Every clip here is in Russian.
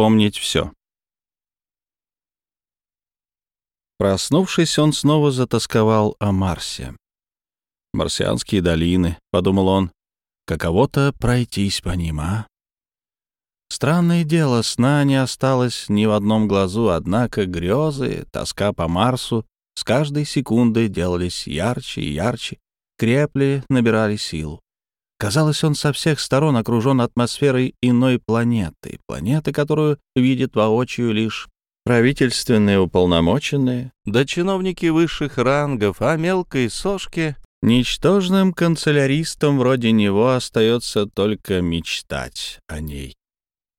вспомнить все. Проснувшись, он снова затасковал о Марсе. «Марсианские долины», — подумал он, — «каково-то пройтись по ним, а?» Странное дело, сна не осталось ни в одном глазу, однако грезы, тоска по Марсу с каждой секундой делались ярче и ярче, крепли, набирали силу. Казалось, он со всех сторон окружен атмосферой иной планеты, планеты, которую видит воочию лишь правительственные уполномоченные, да чиновники высших рангов, а мелкой сошке, ничтожным канцеляристам вроде него остается только мечтать о ней.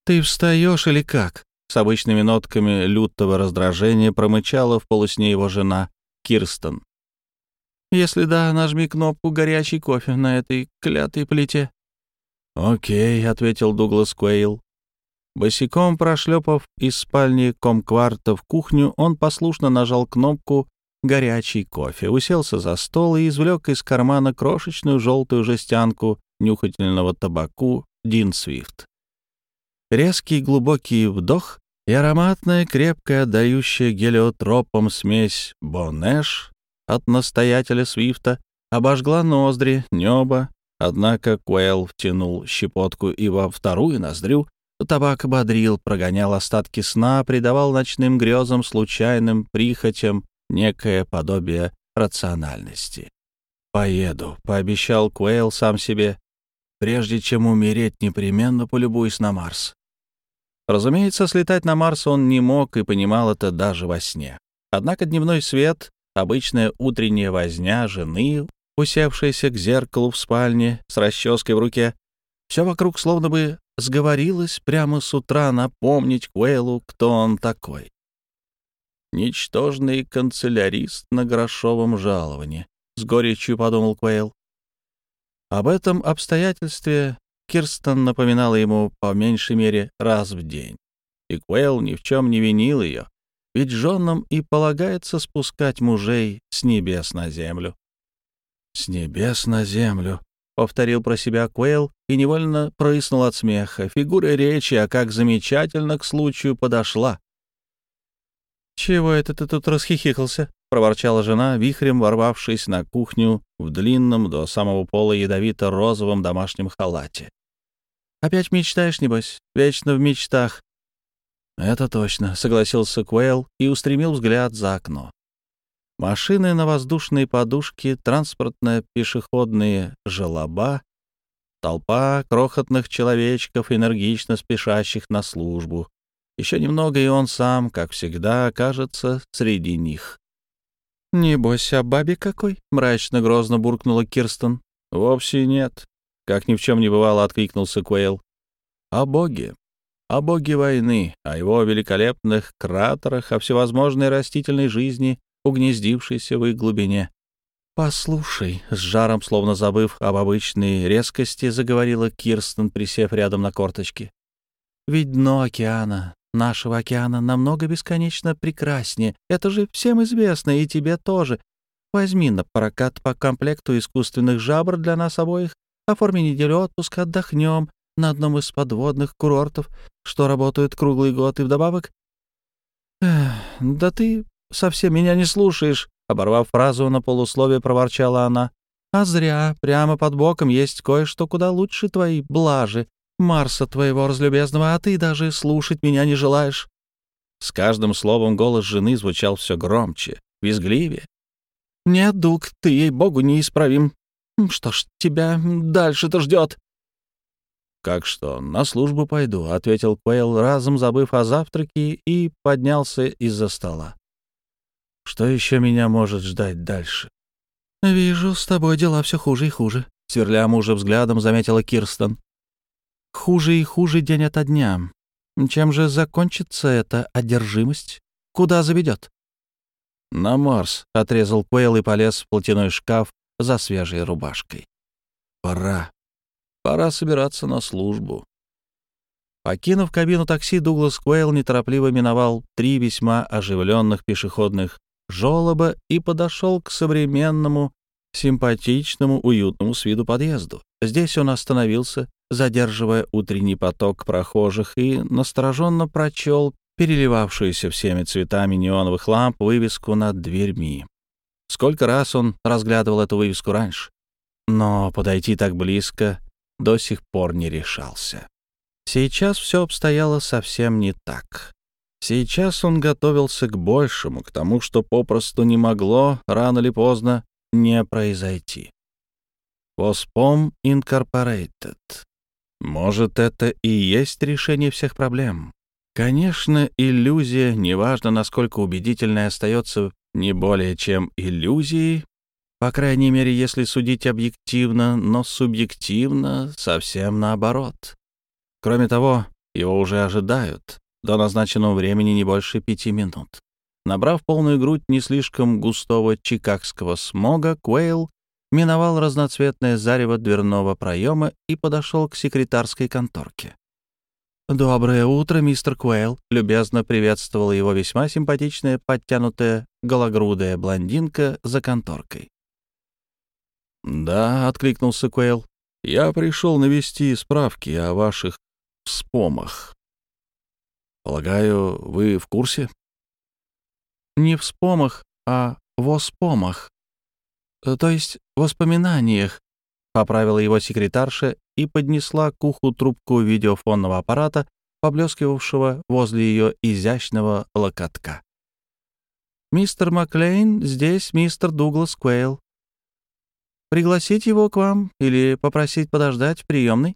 «Ты встаешь или как?» С обычными нотками лютого раздражения промычала в полусне его жена Кирстен. «Если да, нажми кнопку «Горячий кофе» на этой клятой плите». «Окей», — ответил Дуглас Куэйл. Босиком прошлепав из спальни комкварта в кухню, он послушно нажал кнопку «Горячий кофе», уселся за стол и извлек из кармана крошечную желтую жестянку нюхательного табаку «Дин Свифт». Резкий глубокий вдох и ароматная, крепкая, отдающая гелиотропом смесь «Бонэш» от настоятеля Свифта обожгла ноздри, небо, однако Куэлл втянул щепотку и во вторую ноздрю, табак бодрил, прогонял остатки сна, придавал ночным грезам, случайным прихотям некое подобие рациональности. «Поеду», — пообещал Куэлл сам себе, — «прежде чем умереть, непременно полюбуюсь на Марс». Разумеется, слетать на Марс он не мог и понимал это даже во сне. Однако дневной свет, обычная утренняя возня жены, усевшаяся к зеркалу в спальне с расческой в руке, все вокруг словно бы сговорилось прямо с утра напомнить Куэлу, кто он такой. Ничтожный канцелярист на грошовом жаловании, — с горечью подумал Куэйл. Об этом обстоятельстве Кирстен напоминала ему по меньшей мере раз в день. И Куэлл ни в чем не винил ее, ведь женам и полагается спускать мужей с небес на землю. «С небес на землю», — повторил про себя Куэлл и невольно прыснул от смеха. Фигура речи, а как замечательно к случаю подошла. «Чего это ты тут расхихикался?» — проворчала жена, вихрем ворвавшись на кухню в длинном до самого пола ядовито-розовом домашнем халате. Опять мечтаешь, небось? Вечно в мечтах. Это точно, согласился Куэлл и устремил взгляд за окно. Машины на воздушной подушке, транспортные пешеходные желоба, толпа крохотных человечков, энергично спешащих на службу. Еще немного, и он сам, как всегда, окажется среди них. «Небось, а бабе какой?» — мрачно-грозно буркнула Кирстен. «Вовсе нет. Как ни в чем не бывало, откликнулся Куэйл. О боге. О боге войны, о его великолепных кратерах, о всевозможной растительной жизни, угнездившейся в их глубине. «Послушай», — с жаром, словно забыв об обычной резкости, заговорила Кирстен, присев рядом на корточки. «Ведь дно океана, нашего океана, намного бесконечно прекраснее. Это же всем известно, и тебе тоже. Возьми на прокат по комплекту искусственных жабр для нас обоих Оформи неделю отпуска, отдохнем на одном из подводных курортов, что работают круглый год, и вдобавок... Эх, да ты совсем меня не слушаешь, оборвав фразу на полусловие, проворчала она. А зря, прямо под боком есть кое-что куда лучше твоей блажи, Марса твоего разлюбезного, а ты даже слушать меня не желаешь. С каждым словом голос жены звучал все громче, визгливее. «Нет, Дуг, ты, ей-богу, неисправим. Что ж, тебя дальше-то ждет? «Как что, на службу пойду», — ответил Куэйл, разом забыв о завтраке, и поднялся из-за стола. «Что еще меня может ждать дальше?» «Вижу, с тобой дела все хуже и хуже», — сверля мужа взглядом, заметила Кирстен. «Хуже и хуже день ото дня. Чем же закончится эта одержимость? Куда заведет?» «На Марс», — отрезал Куэлл и полез в платяной шкаф, за свежей рубашкой. Пора. Пора собираться на службу. Покинув кабину такси, Дуглас Куэйл неторопливо миновал три весьма оживленных пешеходных жолоба и подошел к современному симпатичному, уютному с виду подъезду. Здесь он остановился, задерживая утренний поток прохожих, и настороженно прочел переливавшуюся всеми цветами неоновых ламп вывеску над дверьми. Сколько раз он разглядывал эту вывеску раньше, но подойти так близко до сих пор не решался. Сейчас все обстояло совсем не так. Сейчас он готовился к большему, к тому, что попросту не могло рано или поздно не произойти. Воспом Incorporated. Может, это и есть решение всех проблем. Конечно, иллюзия, неважно, насколько убедительной, остается не более чем иллюзией, по крайней мере, если судить объективно, но субъективно совсем наоборот. Кроме того, его уже ожидают. До назначенного времени не больше пяти минут. Набрав полную грудь не слишком густого чикагского смога, Куэйл миновал разноцветное зарево дверного проема и подошел к секретарской конторке. «Доброе утро, мистер Куэйл», — любезно приветствовала его весьма симпатичная, подтянутая, гологрудая блондинка за конторкой. «Да», — откликнулся Куэйл, — «я пришел навести справки о ваших вспомах. Полагаю, вы в курсе?» «Не в вспомах, а в оспомах. То есть воспоминаниях», — поправила его секретарша и поднесла к уху трубку видеофонного аппарата, поблескивавшего возле ее изящного локотка. «Мистер Маклейн, здесь мистер Дуглас Куэйл. Пригласить его к вам или попросить подождать в приемной?»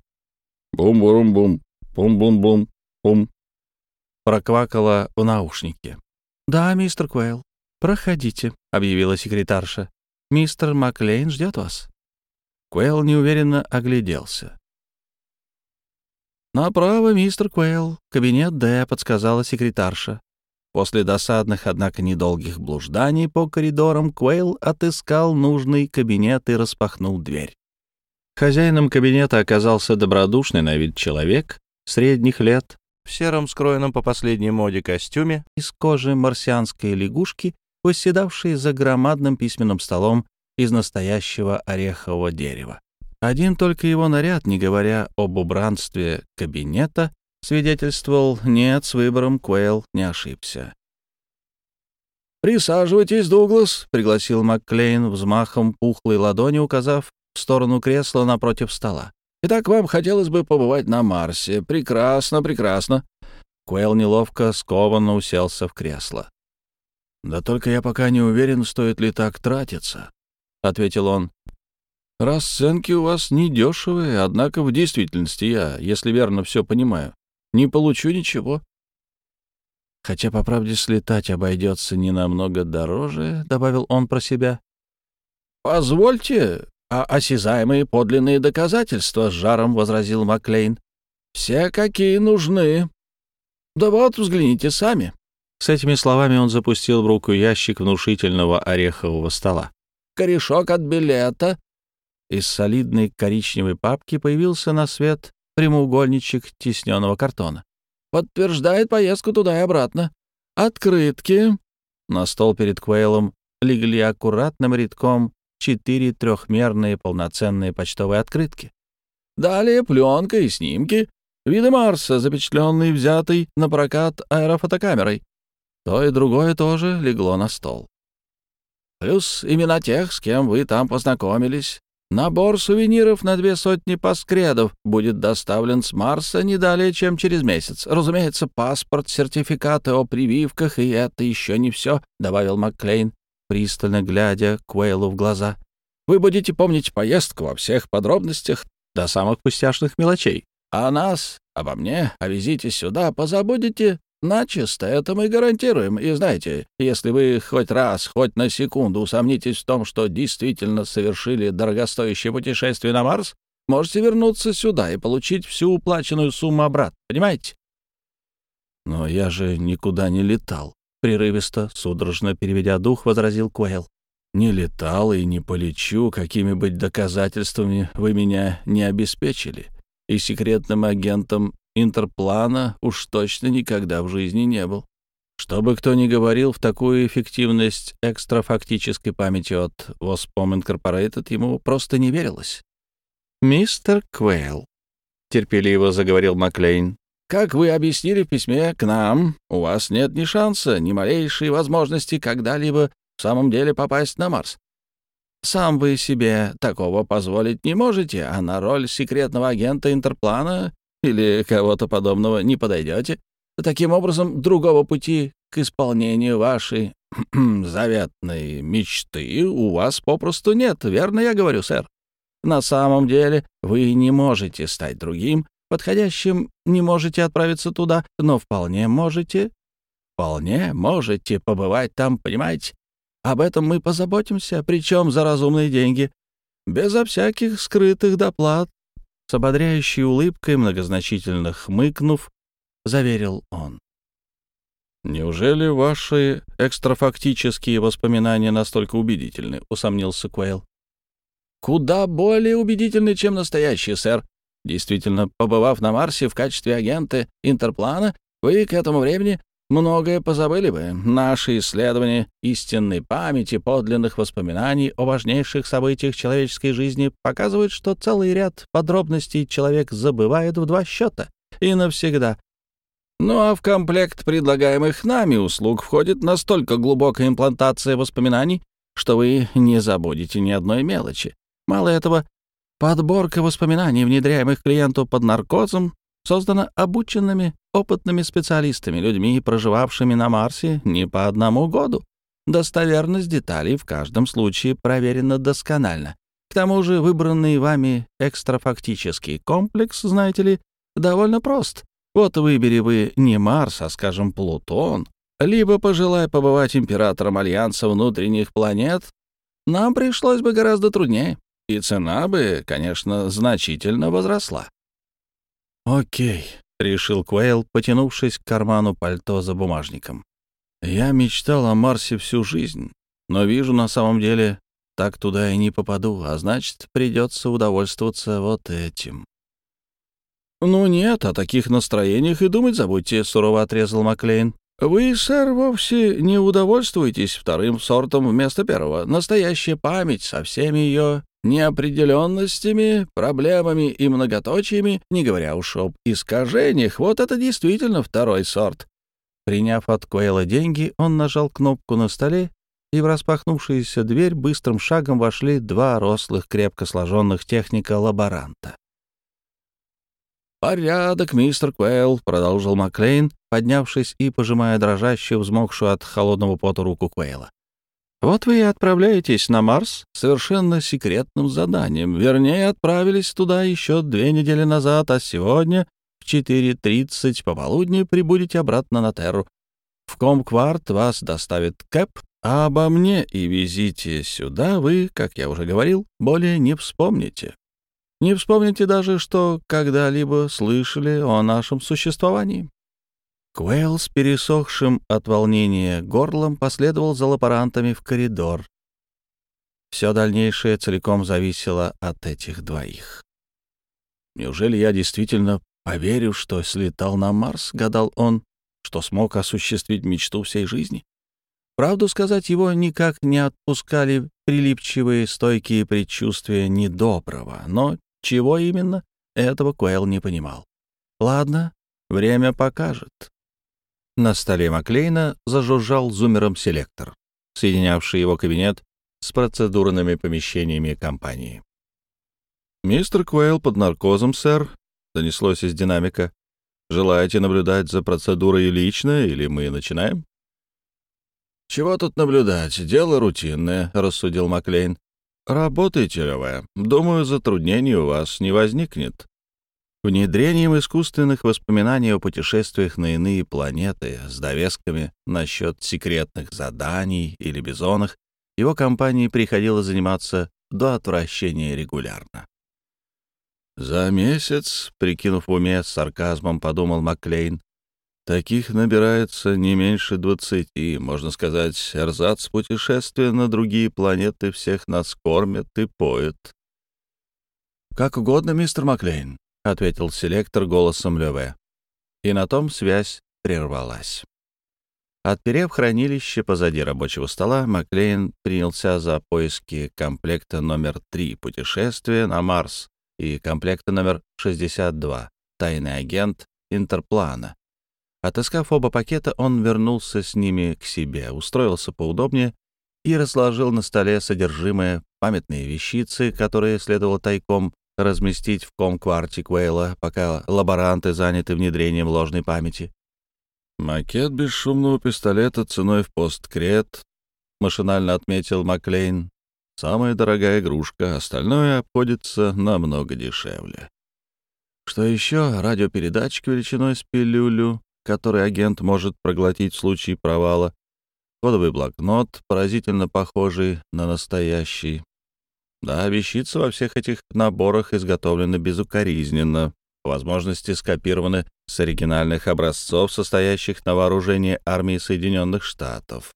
«Бум-бум-бум, бум-бум-бум-бум», проквакала в наушнике. «Да, мистер Куэйл, проходите», — объявила секретарша. «Мистер Маклейн ждет вас». Куэлл неуверенно огляделся. «Направо, мистер Куэлл, кабинет Д», — подсказала секретарша. После досадных, однако недолгих блужданий по коридорам Куэйл отыскал нужный кабинет и распахнул дверь. Хозяином кабинета оказался добродушный на вид человек средних лет в сером скроенном по последней моде костюме из кожи марсианской лягушки, восседавший за громадным письменным столом из настоящего орехового дерева. Один только его наряд, не говоря об убранстве кабинета, свидетельствовал, нет, с выбором Куэлл не ошибся. «Присаживайтесь, Дуглас», — пригласил Макклейн взмахом пухлой ладони, указав в сторону кресла напротив стола. «Итак, вам хотелось бы побывать на Марсе. Прекрасно, прекрасно». Куэлл неловко, скованно уселся в кресло. «Да только я пока не уверен, стоит ли так тратиться», — ответил он. «Расценки у вас недешевые, однако в действительности я, если верно все понимаю, не получу ничего». «Хотя, по правде, слетать обойдется не намного дороже», — добавил он про себя. «Позвольте, а осязаемые подлинные доказательства», — с жаром возразил Маклейн. «Все, какие нужны. Да вот, взгляните сами». С этими словами он запустил в руку ящик внушительного орехового стола корешок от билета». Из солидной коричневой папки появился на свет прямоугольничек тисненного картона. «Подтверждает поездку туда и обратно. Открытки». На стол перед Квейлом легли аккуратным рядком четыре трехмерные полноценные почтовые открытки. Далее пленка и снимки. Виды Марса, запечатленный, взятый на прокат аэрофотокамерой. То и другое тоже легло на стол плюс имена тех, с кем вы там познакомились. Набор сувениров на две сотни паскредов будет доставлен с Марса не далее, чем через месяц. Разумеется, паспорт, сертификаты о прививках, и это еще не все», — добавил Макклейн, пристально глядя Куэйлу в глаза. «Вы будете помнить поездку во всех подробностях до самых пустяшных мелочей. А нас, обо мне, о визите сюда позабудете Начисто, это мы гарантируем. И знаете, если вы хоть раз, хоть на секунду усомнитесь в том, что действительно совершили дорогостоящее путешествие на Марс, можете вернуться сюда и получить всю уплаченную сумму обратно. Понимаете? Но я же никуда не летал. Прерывисто, судорожно переведя дух, возразил Куэлл. Не летал и не полечу, какими быть доказательствами вы меня не обеспечили. И секретным агентом Интерплана уж точно никогда в жизни не был. Что бы кто ни говорил, в такую эффективность экстрафактической памяти от Воспом Incorporated ему просто не верилось. «Мистер Квейл», — терпеливо заговорил Маклейн, «как вы объяснили в письме к нам, у вас нет ни шанса, ни малейшей возможности когда-либо в самом деле попасть на Марс. Сам вы себе такого позволить не можете, а на роль секретного агента Интерплана или кого-то подобного не подойдете. Таким образом, другого пути к исполнению вашей заветной мечты у вас попросту нет, верно я говорю, сэр? На самом деле вы не можете стать другим, подходящим, не можете отправиться туда, но вполне можете, вполне можете побывать там, понимаете? Об этом мы позаботимся, причем за разумные деньги, безо всяких скрытых доплат. С ободряющей улыбкой, многозначительно хмыкнув, заверил он. «Неужели ваши экстрафактические воспоминания настолько убедительны?» — усомнился Куэйл. «Куда более убедительны, чем настоящие, сэр. Действительно, побывав на Марсе в качестве агента Интерплана, вы к этому времени многое позабыли бы. Наши исследования истинной памяти, подлинных воспоминаний о важнейших событиях человеческой жизни показывают, что целый ряд подробностей человек забывает в два счета и навсегда. Ну а в комплект предлагаемых нами услуг входит настолько глубокая имплантация воспоминаний, что вы не забудете ни одной мелочи. Мало этого, подборка воспоминаний, внедряемых клиенту под наркозом, создана обученными, опытными специалистами, людьми, проживавшими на Марсе не по одному году. Достоверность деталей в каждом случае проверена досконально. К тому же выбранный вами экстрафактический комплекс, знаете ли, довольно прост. Вот выбери вы не Марс, а, скажем, Плутон, либо пожелай побывать императором Альянса внутренних планет, нам пришлось бы гораздо труднее, и цена бы, конечно, значительно возросла. «Окей», — решил Куэйл, потянувшись к карману пальто за бумажником. «Я мечтал о Марсе всю жизнь, но вижу, на самом деле, так туда и не попаду, а значит, придется удовольствоваться вот этим». «Ну нет, о таких настроениях и думать забудьте», — сурово отрезал Маклейн. «Вы, сэр, вовсе не удовольствуетесь вторым сортом вместо первого. Настоящая память со всеми ее неопределенностями, проблемами и многоточиями, не говоря уж об искажениях, вот это действительно второй сорт. Приняв от Куэла деньги, он нажал кнопку на столе, и в распахнувшуюся дверь быстрым шагом вошли два рослых, крепко сложенных техника-лаборанта. «Порядок, мистер Куэлл», — продолжил Маклейн, поднявшись и пожимая дрожащую, взмокшую от холодного пота руку Куэла. Вот вы и отправляетесь на Марс совершенно секретным заданием. Вернее, отправились туда еще две недели назад, а сегодня в 4.30 пополудни прибудете обратно на Терру. В Комкварт вас доставит Кэп, а обо мне и визите сюда вы, как я уже говорил, более не вспомните. Не вспомните даже, что когда-либо слышали о нашем существовании. Куэлл с пересохшим от волнения горлом последовал за лаборантами в коридор. Все дальнейшее целиком зависело от этих двоих. «Неужели я действительно поверю, что слетал на Марс?» — гадал он, что смог осуществить мечту всей жизни. Правду сказать, его никак не отпускали прилипчивые стойкие предчувствия недоброго, но чего именно, этого Куэлл не понимал. Ладно, время покажет. На столе Маклейна зажужжал зумером селектор, соединявший его кабинет с процедурными помещениями компании. «Мистер Куэйл под наркозом, сэр», — донеслось из динамика. «Желаете наблюдать за процедурой лично, или мы начинаем?» «Чего тут наблюдать? Дело рутинное», — рассудил Маклейн. «Работайте, Лёва. Думаю, затруднений у вас не возникнет. Внедрением искусственных воспоминаний о путешествиях на иные планеты с довесками насчет секретных заданий или бизонах его компании приходило заниматься до отвращения регулярно. «За месяц», — прикинув в уме, с сарказмом подумал Маклейн, «таких набирается не меньше двадцати, можно сказать, эрзац путешествия на другие планеты всех нас кормят и поют». «Как угодно, мистер Маклейн», — ответил селектор голосом Леве. И на том связь прервалась. Отперев хранилище позади рабочего стола, Маклейн принялся за поиски комплекта номер 3 «Путешествие на Марс» и комплекта номер 62 «Тайный агент Интерплана». Отыскав оба пакета, он вернулся с ними к себе, устроился поудобнее и разложил на столе содержимое памятные вещицы, которые следовало тайком разместить в ком-кварте Квейла, пока лаборанты заняты внедрением ложной памяти. «Макет бесшумного пистолета ценой в посткрет», — машинально отметил Маклейн. «Самая дорогая игрушка, остальное обходится намного дешевле». Что еще? Радиопередатчик величиной с пилюлю, который агент может проглотить в случае провала. Кодовый блокнот, поразительно похожий на настоящий. Да, вещицы во всех этих наборах изготовлены безукоризненно, возможности скопированы с оригинальных образцов, состоящих на вооружении армии Соединенных Штатов.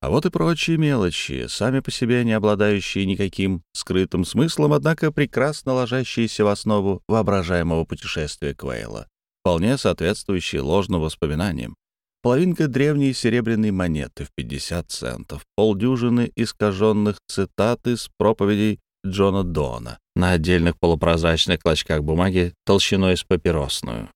А вот и прочие мелочи, сами по себе не обладающие никаким скрытым смыслом, однако прекрасно ложащиеся в основу воображаемого путешествия Квейла, вполне соответствующие ложным воспоминаниям. Половинка древней серебряной монеты в 50 центов, полдюжины искаженных цитат из проповедей Джона Дона на отдельных полупрозрачных клочках бумаги толщиной с папиросную.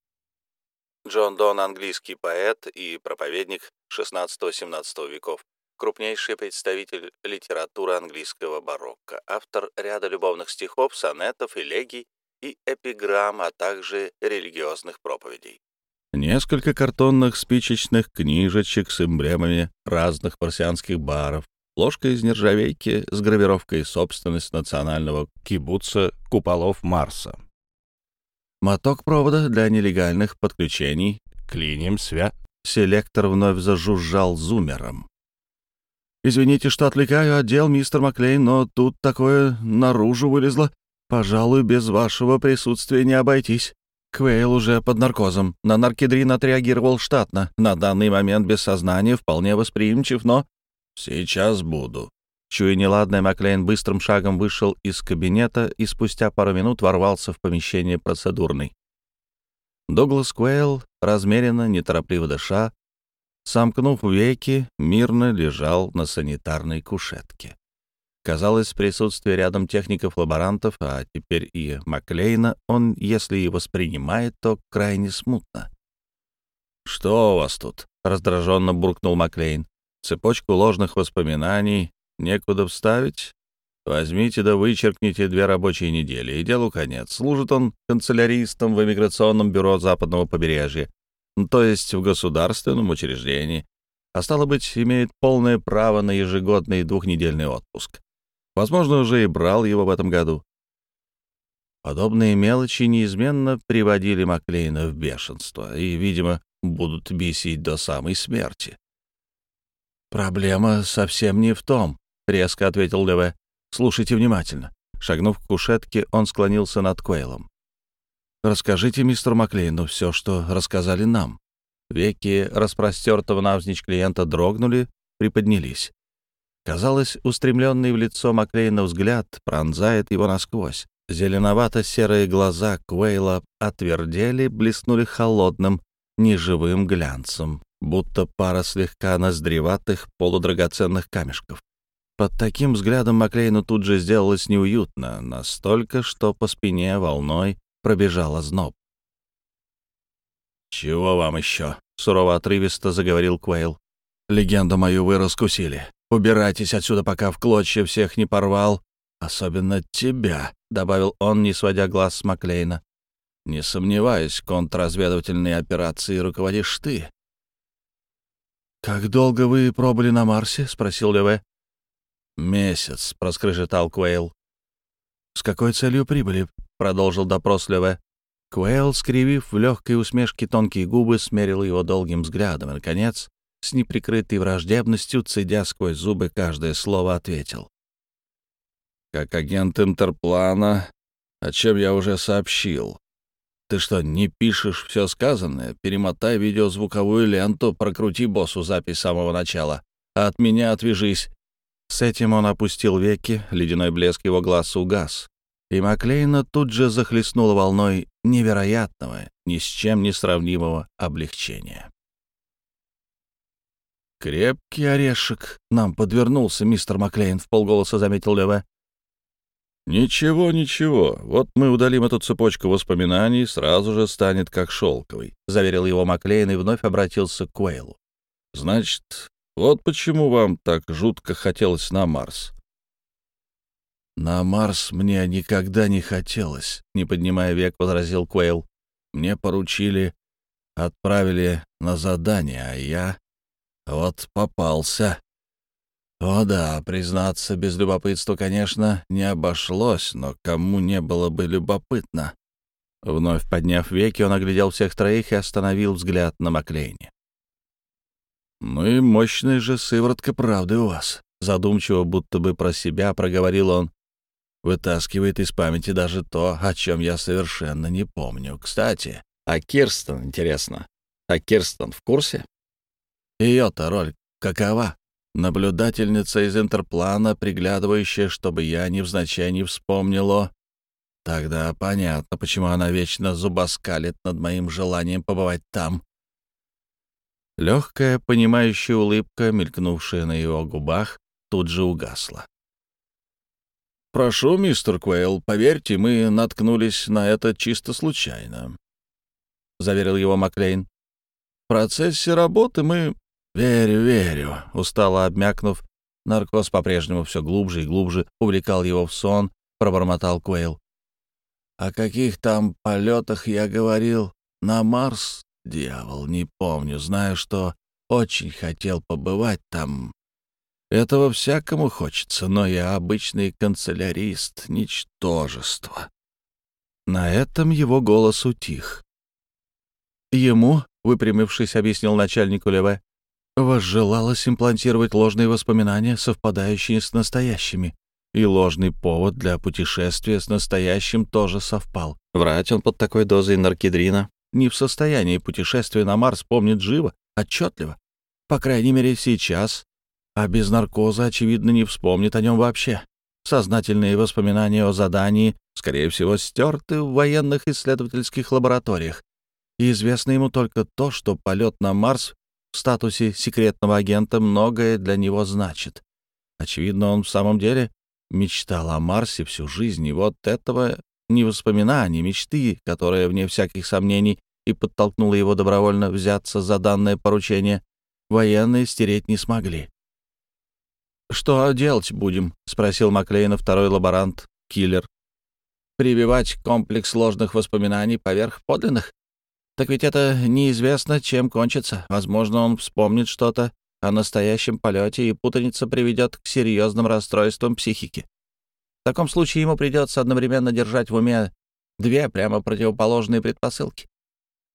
Джон Дон — английский поэт и проповедник XVI-XVII веков, крупнейший представитель литературы английского барокко, автор ряда любовных стихов, сонетов, элегий и эпиграмм, а также религиозных проповедей. Несколько картонных спичечных книжечек с эмблемами разных парсианских баров, ложка из нержавейки с гравировкой «Собственность национального кибуца куполов Марса». Моток провода для нелегальных подключений к линиям свя. Селектор вновь зажужжал зумером. «Извините, что отвлекаю отдел, мистер Маклейн, но тут такое наружу вылезло. Пожалуй, без вашего присутствия не обойтись. Квейл уже под наркозом. На наркедрин отреагировал штатно. На данный момент без сознания, вполне восприимчив, но «Сейчас буду». Чуя неладное, Маклейн быстрым шагом вышел из кабинета и спустя пару минут ворвался в помещение процедурной. Дуглас Куэйл, размеренно, неторопливо дыша, сомкнув веки, мирно лежал на санитарной кушетке. Казалось, присутствие рядом техников-лаборантов, а теперь и Маклейна, он, если и воспринимает, то крайне смутно. «Что у вас тут?» — раздраженно буркнул Маклейн. Цепочку ложных воспоминаний некуда вставить? Возьмите да вычеркните две рабочие недели, и делу конец. Служит он канцеляристом в иммиграционном бюро западного побережья, то есть в государственном учреждении, а стало быть, имеет полное право на ежегодный двухнедельный отпуск. Возможно, уже и брал его в этом году. Подобные мелочи неизменно приводили Маклейна в бешенство и, видимо, будут бесить до самой смерти. «Проблема совсем не в том», — резко ответил Леве. «Слушайте внимательно». Шагнув к кушетке, он склонился над Куэйлом. «Расскажите мистеру Маклейну все, что рассказали нам». Веки распростертого навзничь клиента дрогнули, приподнялись. Казалось, устремленный в лицо Маклейна взгляд пронзает его насквозь. Зеленовато-серые глаза Куэйла отвердели, блеснули холодным, неживым глянцем будто пара слегка ноздреватых полудрагоценных камешков. Под таким взглядом Маклейну тут же сделалось неуютно, настолько, что по спине волной пробежала зноб. «Чего вам еще?» — сурово отрывисто заговорил Квейл. «Легенду мою вы раскусили. Убирайтесь отсюда, пока в клочья всех не порвал. Особенно тебя», — добавил он, не сводя глаз с Маклейна. «Не сомневаюсь, контрразведывательные операции руководишь ты. «Как долго вы пробыли на Марсе?» — спросил Леве. «Месяц», — проскрежетал Куэйл. «С какой целью прибыли?» — продолжил допрос Леве. Куэйл, скривив в легкой усмешке тонкие губы, смерил его долгим взглядом и, наконец, с неприкрытой враждебностью, цедя сквозь зубы каждое слово, ответил. «Как агент Интерплана, о чем я уже сообщил. Ты что, не пишешь все сказанное? Перемотай видеозвуковую ленту, прокрути боссу запись с самого начала. А от меня отвяжись». С этим он опустил веки, ледяной блеск его глаз угас. И Маклейна тут же захлестнула волной невероятного, ни с чем не сравнимого облегчения. «Крепкий орешек нам подвернулся, мистер Маклейн», — полголоса заметил Леве. «Ничего, ничего. Вот мы удалим эту цепочку воспоминаний, сразу же станет как шелковый», — заверил его Маклейн и вновь обратился к Куэйлу. «Значит, вот почему вам так жутко хотелось на Марс». «На Марс мне никогда не хотелось», — не поднимая век, возразил Куэйл. «Мне поручили, отправили на задание, а я вот попался». О да, признаться, без любопытства, конечно, не обошлось, но кому не было бы любопытно. Вновь подняв веки, он оглядел всех троих и остановил взгляд на Маклейне. «Ну и мощная же сыворотка правды у вас», — задумчиво, будто бы про себя проговорил он. «Вытаскивает из памяти даже то, о чем я совершенно не помню. Кстати, а Кирстен, интересно, а Кирстен в курсе? Ее-то роль какова?» Наблюдательница из интерплана, приглядывающая, чтобы я невзначай не вспомнил о... Тогда понятно, почему она вечно зубоскалит над моим желанием побывать там. Легкая, понимающая улыбка, мелькнувшая на его губах, тут же угасла. «Прошу, мистер Куэйл, поверьте, мы наткнулись на это чисто случайно», — заверил его Маклейн. «В процессе работы мы «Верю, верю», — устало обмякнув, наркоз по-прежнему все глубже и глубже увлекал его в сон, пробормотал Куэйл. «О каких там полетах я говорил? На Марс? Дьявол, не помню. Знаю, что очень хотел побывать там. Этого всякому хочется, но я обычный канцелярист, ничтожество». На этом его голос утих. Ему, выпрямившись, объяснил начальнику Леве, возжелалось имплантировать ложные воспоминания, совпадающие с настоящими. И ложный повод для путешествия с настоящим тоже совпал. Врать он под такой дозой наркидрина не в состоянии путешествия на Марс помнит живо, отчетливо. По крайней мере, сейчас. А без наркоза, очевидно, не вспомнит о нем вообще. Сознательные воспоминания о задании, скорее всего, стерты в военных исследовательских лабораториях. И известно ему только то, что полет на Марс в статусе секретного агента многое для него значит. Очевидно, он в самом деле мечтал о Марсе всю жизнь, и вот этого не воспоминания, мечты, которая, вне всяких сомнений, и подтолкнула его добровольно взяться за данное поручение, военные стереть не смогли. «Что делать будем?» — спросил Маклейна второй лаборант, киллер. «Прививать комплекс сложных воспоминаний поверх подлинных?» Так ведь это неизвестно, чем кончится. Возможно, он вспомнит что-то о настоящем полете, и путаница приведет к серьезным расстройствам психики. В таком случае ему придется одновременно держать в уме две прямо противоположные предпосылки.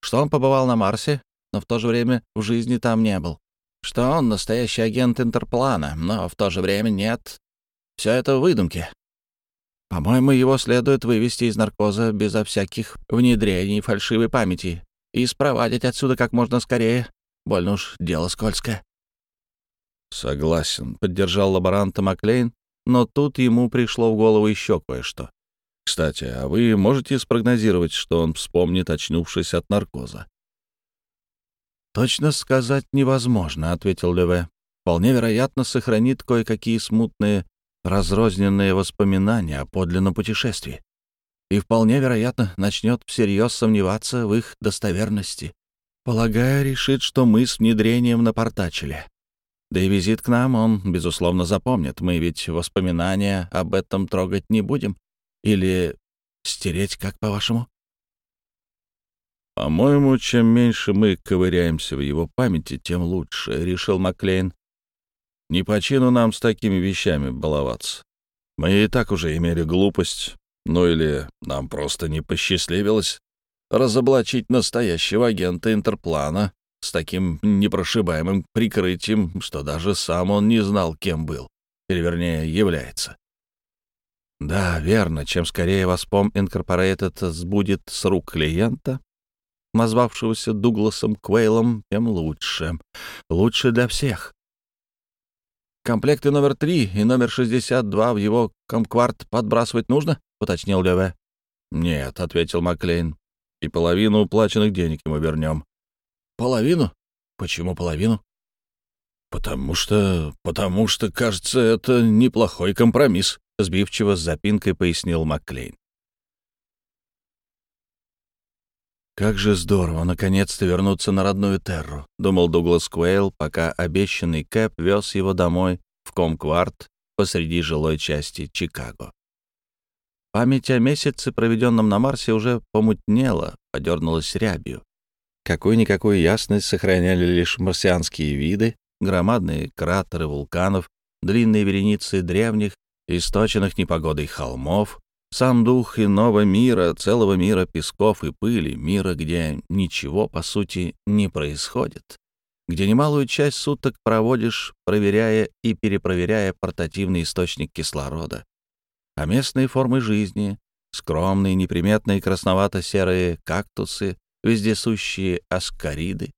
Что он побывал на Марсе, но в то же время в жизни там не был. Что он настоящий агент Интерплана, но в то же время нет. Все это выдумки. По-моему, его следует вывести из наркоза безо всяких внедрений фальшивой памяти и спровадить отсюда как можно скорее. Больно уж дело скользкое. «Согласен», — поддержал лаборанта Маклейн, но тут ему пришло в голову еще кое-что. «Кстати, а вы можете спрогнозировать, что он вспомнит, очнувшись от наркоза?» «Точно сказать невозможно», — ответил Леве. «Вполне вероятно, сохранит кое-какие смутные, разрозненные воспоминания о подлинном путешествии и вполне вероятно начнет всерьез сомневаться в их достоверности. Полагаю, решит, что мы с внедрением напортачили. Да и визит к нам он, безусловно, запомнит. Мы ведь воспоминания об этом трогать не будем. Или стереть, как по-вашему? «По-моему, чем меньше мы ковыряемся в его памяти, тем лучше», — решил Маклейн. «Не по чину нам с такими вещами баловаться. Мы и так уже имели глупость ну или нам просто не посчастливилось разоблачить настоящего агента Интерплана с таким непрошибаемым прикрытием, что даже сам он не знал, кем был, или, вернее, является. Да, верно, чем скорее Воспом Инкорпорейтед сбудет с рук клиента, назвавшегося Дугласом Квейлом, тем лучше. Лучше для всех. Комплекты номер три и номер 62 в его комкварт подбрасывать нужно? — уточнил Леве. «Нет», — ответил Маклейн. «И половину уплаченных денег ему вернем». «Половину? Почему половину?» «Потому что... потому что, кажется, это неплохой компромисс», — сбивчиво с запинкой пояснил Макклейн. «Как же здорово наконец-то вернуться на родную Терру», — думал Дуглас Куэйл, пока обещанный Кэп вез его домой в Комкварт посреди жилой части Чикаго. Память о месяце, проведенном на Марсе, уже помутнела, подернулась рябью. Какую-никакую ясность сохраняли лишь марсианские виды, громадные кратеры вулканов, длинные вереницы древних, источенных непогодой холмов, сам дух иного мира, целого мира песков и пыли, мира, где ничего, по сути, не происходит, где немалую часть суток проводишь, проверяя и перепроверяя портативный источник кислорода, а местные формы жизни, скромные, неприметные красновато-серые кактусы, вездесущие аскариды.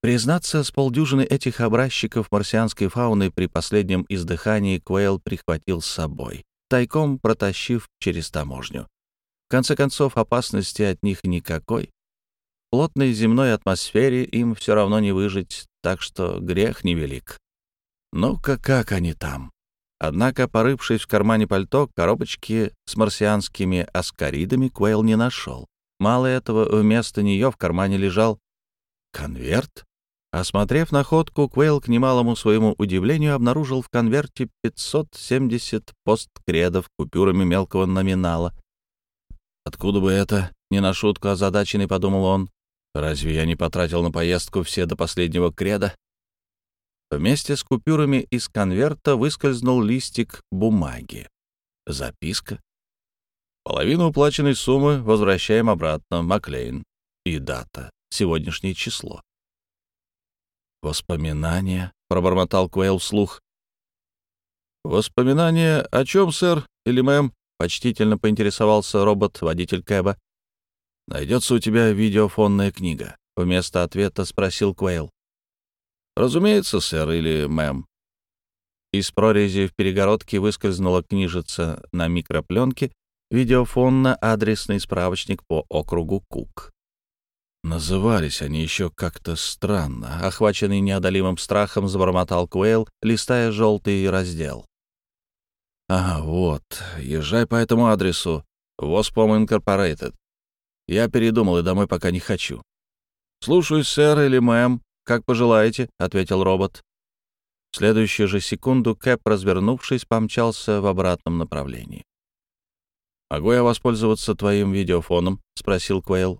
Признаться, с полдюжины этих образчиков марсианской фауны при последнем издыхании Куэлл прихватил с собой тайком протащив через таможню. В конце концов, опасности от них никакой. В плотной земной атмосфере им все равно не выжить, так что грех невелик. Ну-ка, как они там? Однако, порывшись в кармане пальто, коробочки с марсианскими аскаридами Куэйл не нашел. Мало этого, вместо нее в кармане лежал конверт Осмотрев находку, Квейл к немалому своему удивлению обнаружил в конверте 570 посткредов купюрами мелкого номинала. «Откуда бы это?» — не на шутку озадаченный подумал он. «Разве я не потратил на поездку все до последнего креда?» Вместе с купюрами из конверта выскользнул листик бумаги. Записка. Половину уплаченной суммы возвращаем обратно, Маклейн. И дата, сегодняшнее число. «Воспоминания», — пробормотал Куэйл вслух. «Воспоминания о чем, сэр? Или мэм?» — почтительно поинтересовался робот-водитель Кэба. «Найдется у тебя видеофонная книга?» — вместо ответа спросил Куэйл. «Разумеется, сэр, или мэм». Из прорези в перегородке выскользнула книжица на микропленке, видеофонно-адресный справочник по округу Кук. Назывались они еще как-то странно. Охваченный неодолимым страхом, забормотал Куэйл, листая желтый раздел. «Ага, вот. Езжай по этому адресу. Воспом Инкорпорейтед. Я передумал и домой пока не хочу». «Слушаюсь, сэр или мэм, как пожелаете», — ответил робот. В следующую же секунду Кэп, развернувшись, помчался в обратном направлении. «Могу я воспользоваться твоим видеофоном?» — спросил Куэйл.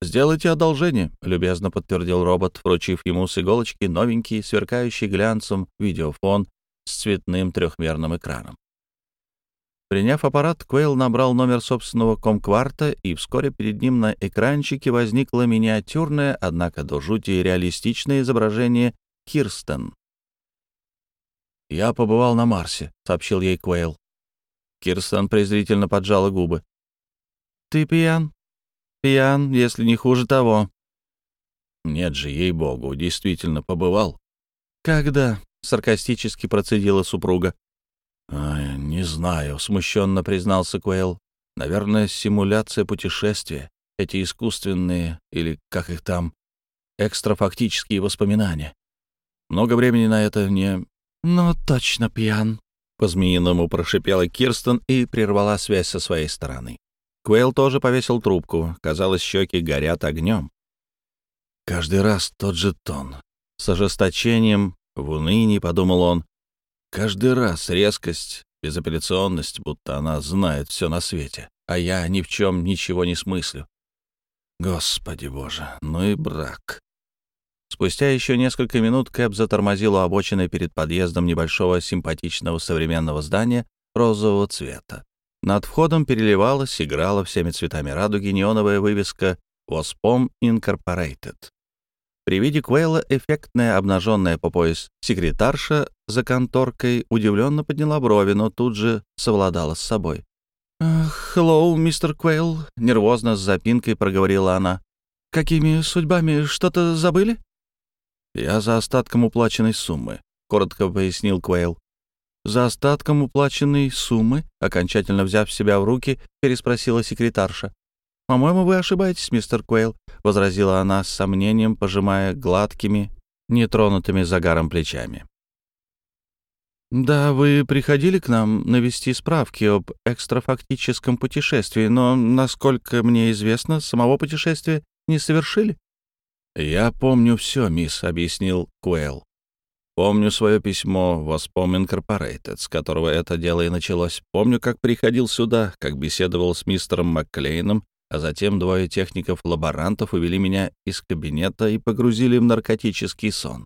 «Сделайте одолжение», — любезно подтвердил робот, вручив ему с иголочки новенький, сверкающий глянцем видеофон с цветным трехмерным экраном. Приняв аппарат, Квейл набрал номер собственного комкварта, и вскоре перед ним на экранчике возникло миниатюрное, однако до жути реалистичное изображение Кирстен. «Я побывал на Марсе», — сообщил ей Квейл. Кирстен презрительно поджала губы. «Ты пьян?» Пьян, если не хуже того. Нет же, ей-богу, действительно побывал. Когда? Саркастически процедила супруга. «А, «Не знаю», — смущенно признался Куэлл. «Наверное, симуляция путешествия, эти искусственные, или как их там, экстрафактические воспоминания. Много времени на это не...» «Ну, точно пьян», — по-змеиному прошипела Кирстен и прервала связь со своей стороны. Куэлл тоже повесил трубку. Казалось, щеки горят огнем. Каждый раз тот же тон. С ожесточением, в унынии, подумал он. Каждый раз резкость, безапелляционность, будто она знает все на свете, а я ни в чем ничего не смыслю. Господи боже, ну и брак. Спустя еще несколько минут Кэп затормозил у обочины перед подъездом небольшого симпатичного современного здания розового цвета. Над входом переливалась, играла всеми цветами радуги неоновая вывеска «Воспом Incorporated». При виде Квейла эффектная, обнаженная по пояс секретарша за конторкой удивленно подняла брови, но тут же совладала с собой. «Хеллоу, мистер Квейл», — нервозно с запинкой проговорила она. «Какими судьбами? Что-то забыли?» «Я за остатком уплаченной суммы», — коротко пояснил Квейл. За остатком уплаченной суммы, окончательно взяв себя в руки, переспросила секретарша. «По-моему, вы ошибаетесь, мистер Куэйл», — возразила она с сомнением, пожимая гладкими, нетронутыми загаром плечами. «Да, вы приходили к нам навести справки об экстрафактическом путешествии, но, насколько мне известно, самого путешествия не совершили?» «Я помню все, мисс», — объяснил Куэлл. «Помню свое письмо в Ospom Incorporated, с которого это дело и началось. Помню, как приходил сюда, как беседовал с мистером Макклейном, а затем двое техников-лаборантов увели меня из кабинета и погрузили в наркотический сон.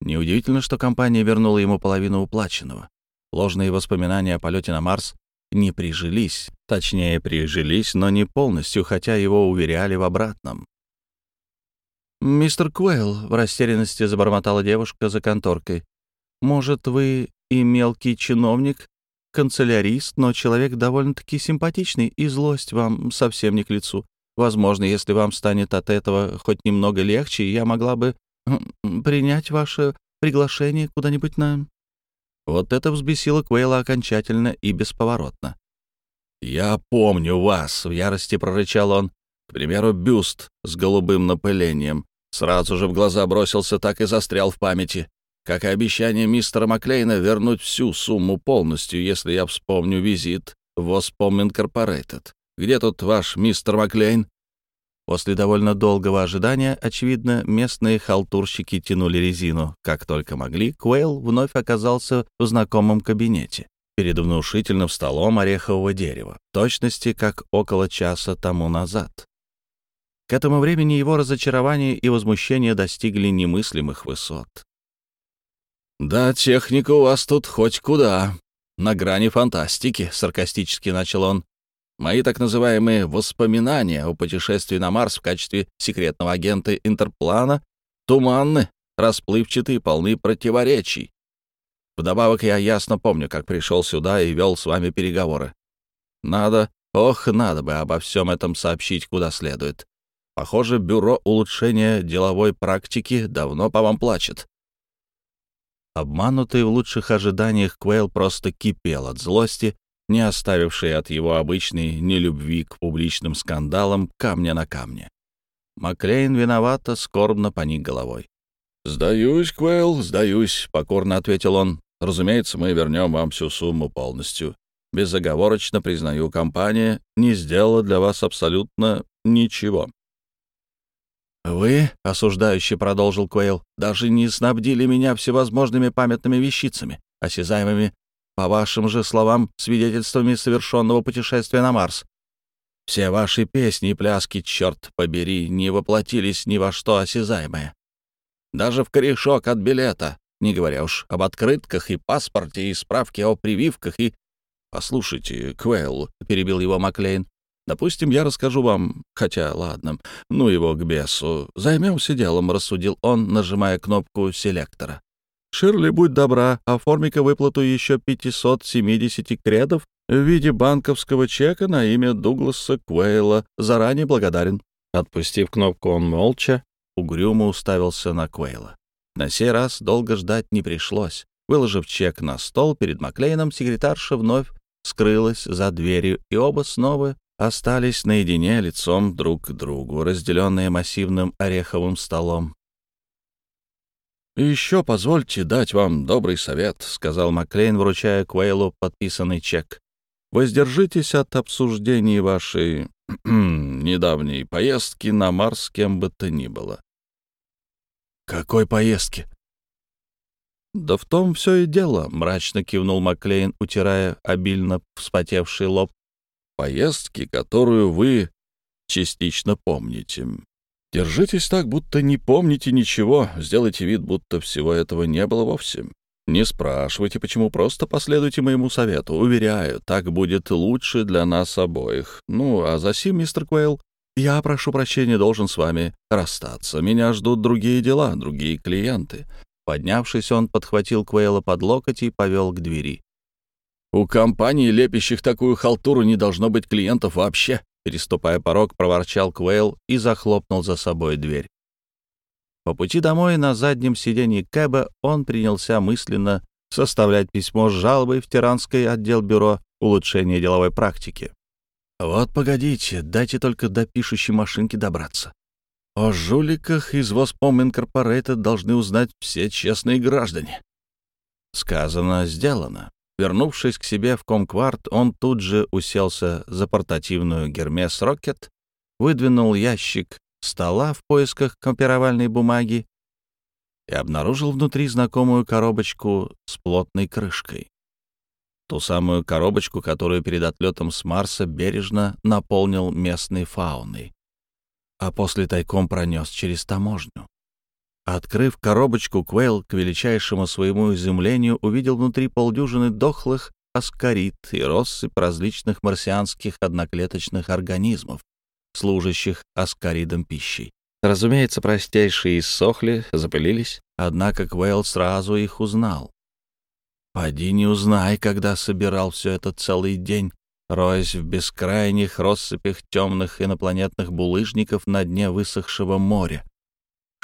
Неудивительно, что компания вернула ему половину уплаченного. Ложные воспоминания о полете на Марс не прижились, точнее, прижились, но не полностью, хотя его уверяли в обратном. «Мистер Куэлл», — в растерянности забормотала девушка за конторкой, «может, вы и мелкий чиновник, канцелярист, но человек довольно-таки симпатичный, и злость вам совсем не к лицу. Возможно, если вам станет от этого хоть немного легче, я могла бы принять ваше приглашение куда-нибудь на...» Вот это взбесило Квейла окончательно и бесповоротно. «Я помню вас», — в ярости прорычал он. К примеру, бюст с голубым напылением. Сразу же в глаза бросился, так и застрял в памяти. Как и обещание мистера Маклейна вернуть всю сумму полностью, если я вспомню визит в Оспом Инкорпорейтед. Где тут ваш мистер Маклейн? После довольно долгого ожидания, очевидно, местные халтурщики тянули резину. Как только могли, Куэйл вновь оказался в знакомом кабинете перед внушительным столом орехового дерева, точности как около часа тому назад. К этому времени его разочарование и возмущение достигли немыслимых высот. «Да, техника у вас тут хоть куда. На грани фантастики», — саркастически начал он. Мои так называемые воспоминания о путешествии на Марс в качестве секретного агента Интерплана туманны, расплывчатые, полны противоречий. Вдобавок я ясно помню, как пришел сюда и вел с вами переговоры. Надо, ох, надо бы обо всем этом сообщить куда следует. Похоже, бюро улучшения деловой практики давно по вам плачет. Обманутый в лучших ожиданиях, Квейл просто кипел от злости не оставивший от его обычной нелюбви к публичным скандалам камня на камне. Маклейн виновато, скорбно поник головой. «Сдаюсь, Квейл, сдаюсь», — покорно ответил он. «Разумеется, мы вернем вам всю сумму полностью. Безоговорочно признаю, компания не сделала для вас абсолютно ничего». «Вы, — осуждающе продолжил Квейл, — даже не снабдили меня всевозможными памятными вещицами, осязаемыми по вашим же словам, свидетельствами совершенного путешествия на Марс. Все ваши песни и пляски, черт побери, не воплотились ни во что осязаемое. Даже в корешок от билета, не говоря уж об открытках и паспорте, и справке о прививках, и... «Послушайте, Квелл», — перебил его Маклейн, — «допустим, я расскажу вам, хотя, ладно, ну его к бесу. Займемся делом», — рассудил он, нажимая кнопку селектора. Ширли, будь добра, оформи-ка выплату еще 570 кредов в виде банковского чека на имя Дугласа Куэйла. Заранее благодарен». Отпустив кнопку, он молча, угрюмо уставился на Куэйла. На сей раз долго ждать не пришлось. Выложив чек на стол перед Маклейном, секретарша вновь скрылась за дверью, и оба снова остались наедине лицом друг к другу, разделенные массивным ореховым столом. «И еще позвольте дать вам добрый совет», — сказал Маклейн, вручая Куэйлу подписанный чек. «Воздержитесь от обсуждений вашей недавней поездки на Марс с кем бы то ни было». «Какой поездки?» «Да в том все и дело», — мрачно кивнул Маклейн, утирая обильно вспотевший лоб. «Поездки, которую вы частично помните. Держитесь так, будто не помните ничего, сделайте вид, будто всего этого не было вовсе. Не спрашивайте, почему, просто последуйте моему совету. Уверяю, так будет лучше для нас обоих. Ну, а за сим, мистер Квейл, я, прошу прощения, должен с вами расстаться. Меня ждут другие дела, другие клиенты». Поднявшись, он подхватил Квейла под локоть и повел к двери. «У компаний, лепящих такую халтуру, не должно быть клиентов вообще», Переступая порог, проворчал Квейл и захлопнул за собой дверь. По пути домой на заднем сиденье Кэба он принялся мысленно составлять письмо с жалобой в Тиранский отдел бюро улучшения деловой практики. «Вот погодите, дайте только до пишущей машинки добраться». О жуликах из Воспом Инкорпорейтед должны узнать все честные граждане. Сказано, сделано. Вернувшись к себе в Комкварт, он тут же уселся за портативную Гермес Рокет, выдвинул ящик стола в поисках копировальной бумаги и обнаружил внутри знакомую коробочку с плотной крышкой. Ту самую коробочку, которую перед отлетом с Марса бережно наполнил местной фауной, а после тайком пронес через таможню. Открыв коробочку, Квейл, к величайшему своему изумлению, увидел внутри полдюжины дохлых аскарит и россыпь различных марсианских одноклеточных организмов, служащих аскаридом пищей. Разумеется, простейшие иссохли, запылились, однако Квейл сразу их узнал. Поди не узнай, когда собирал все это целый день, роясь в бескрайних россыпях темных инопланетных булыжников на дне высохшего моря.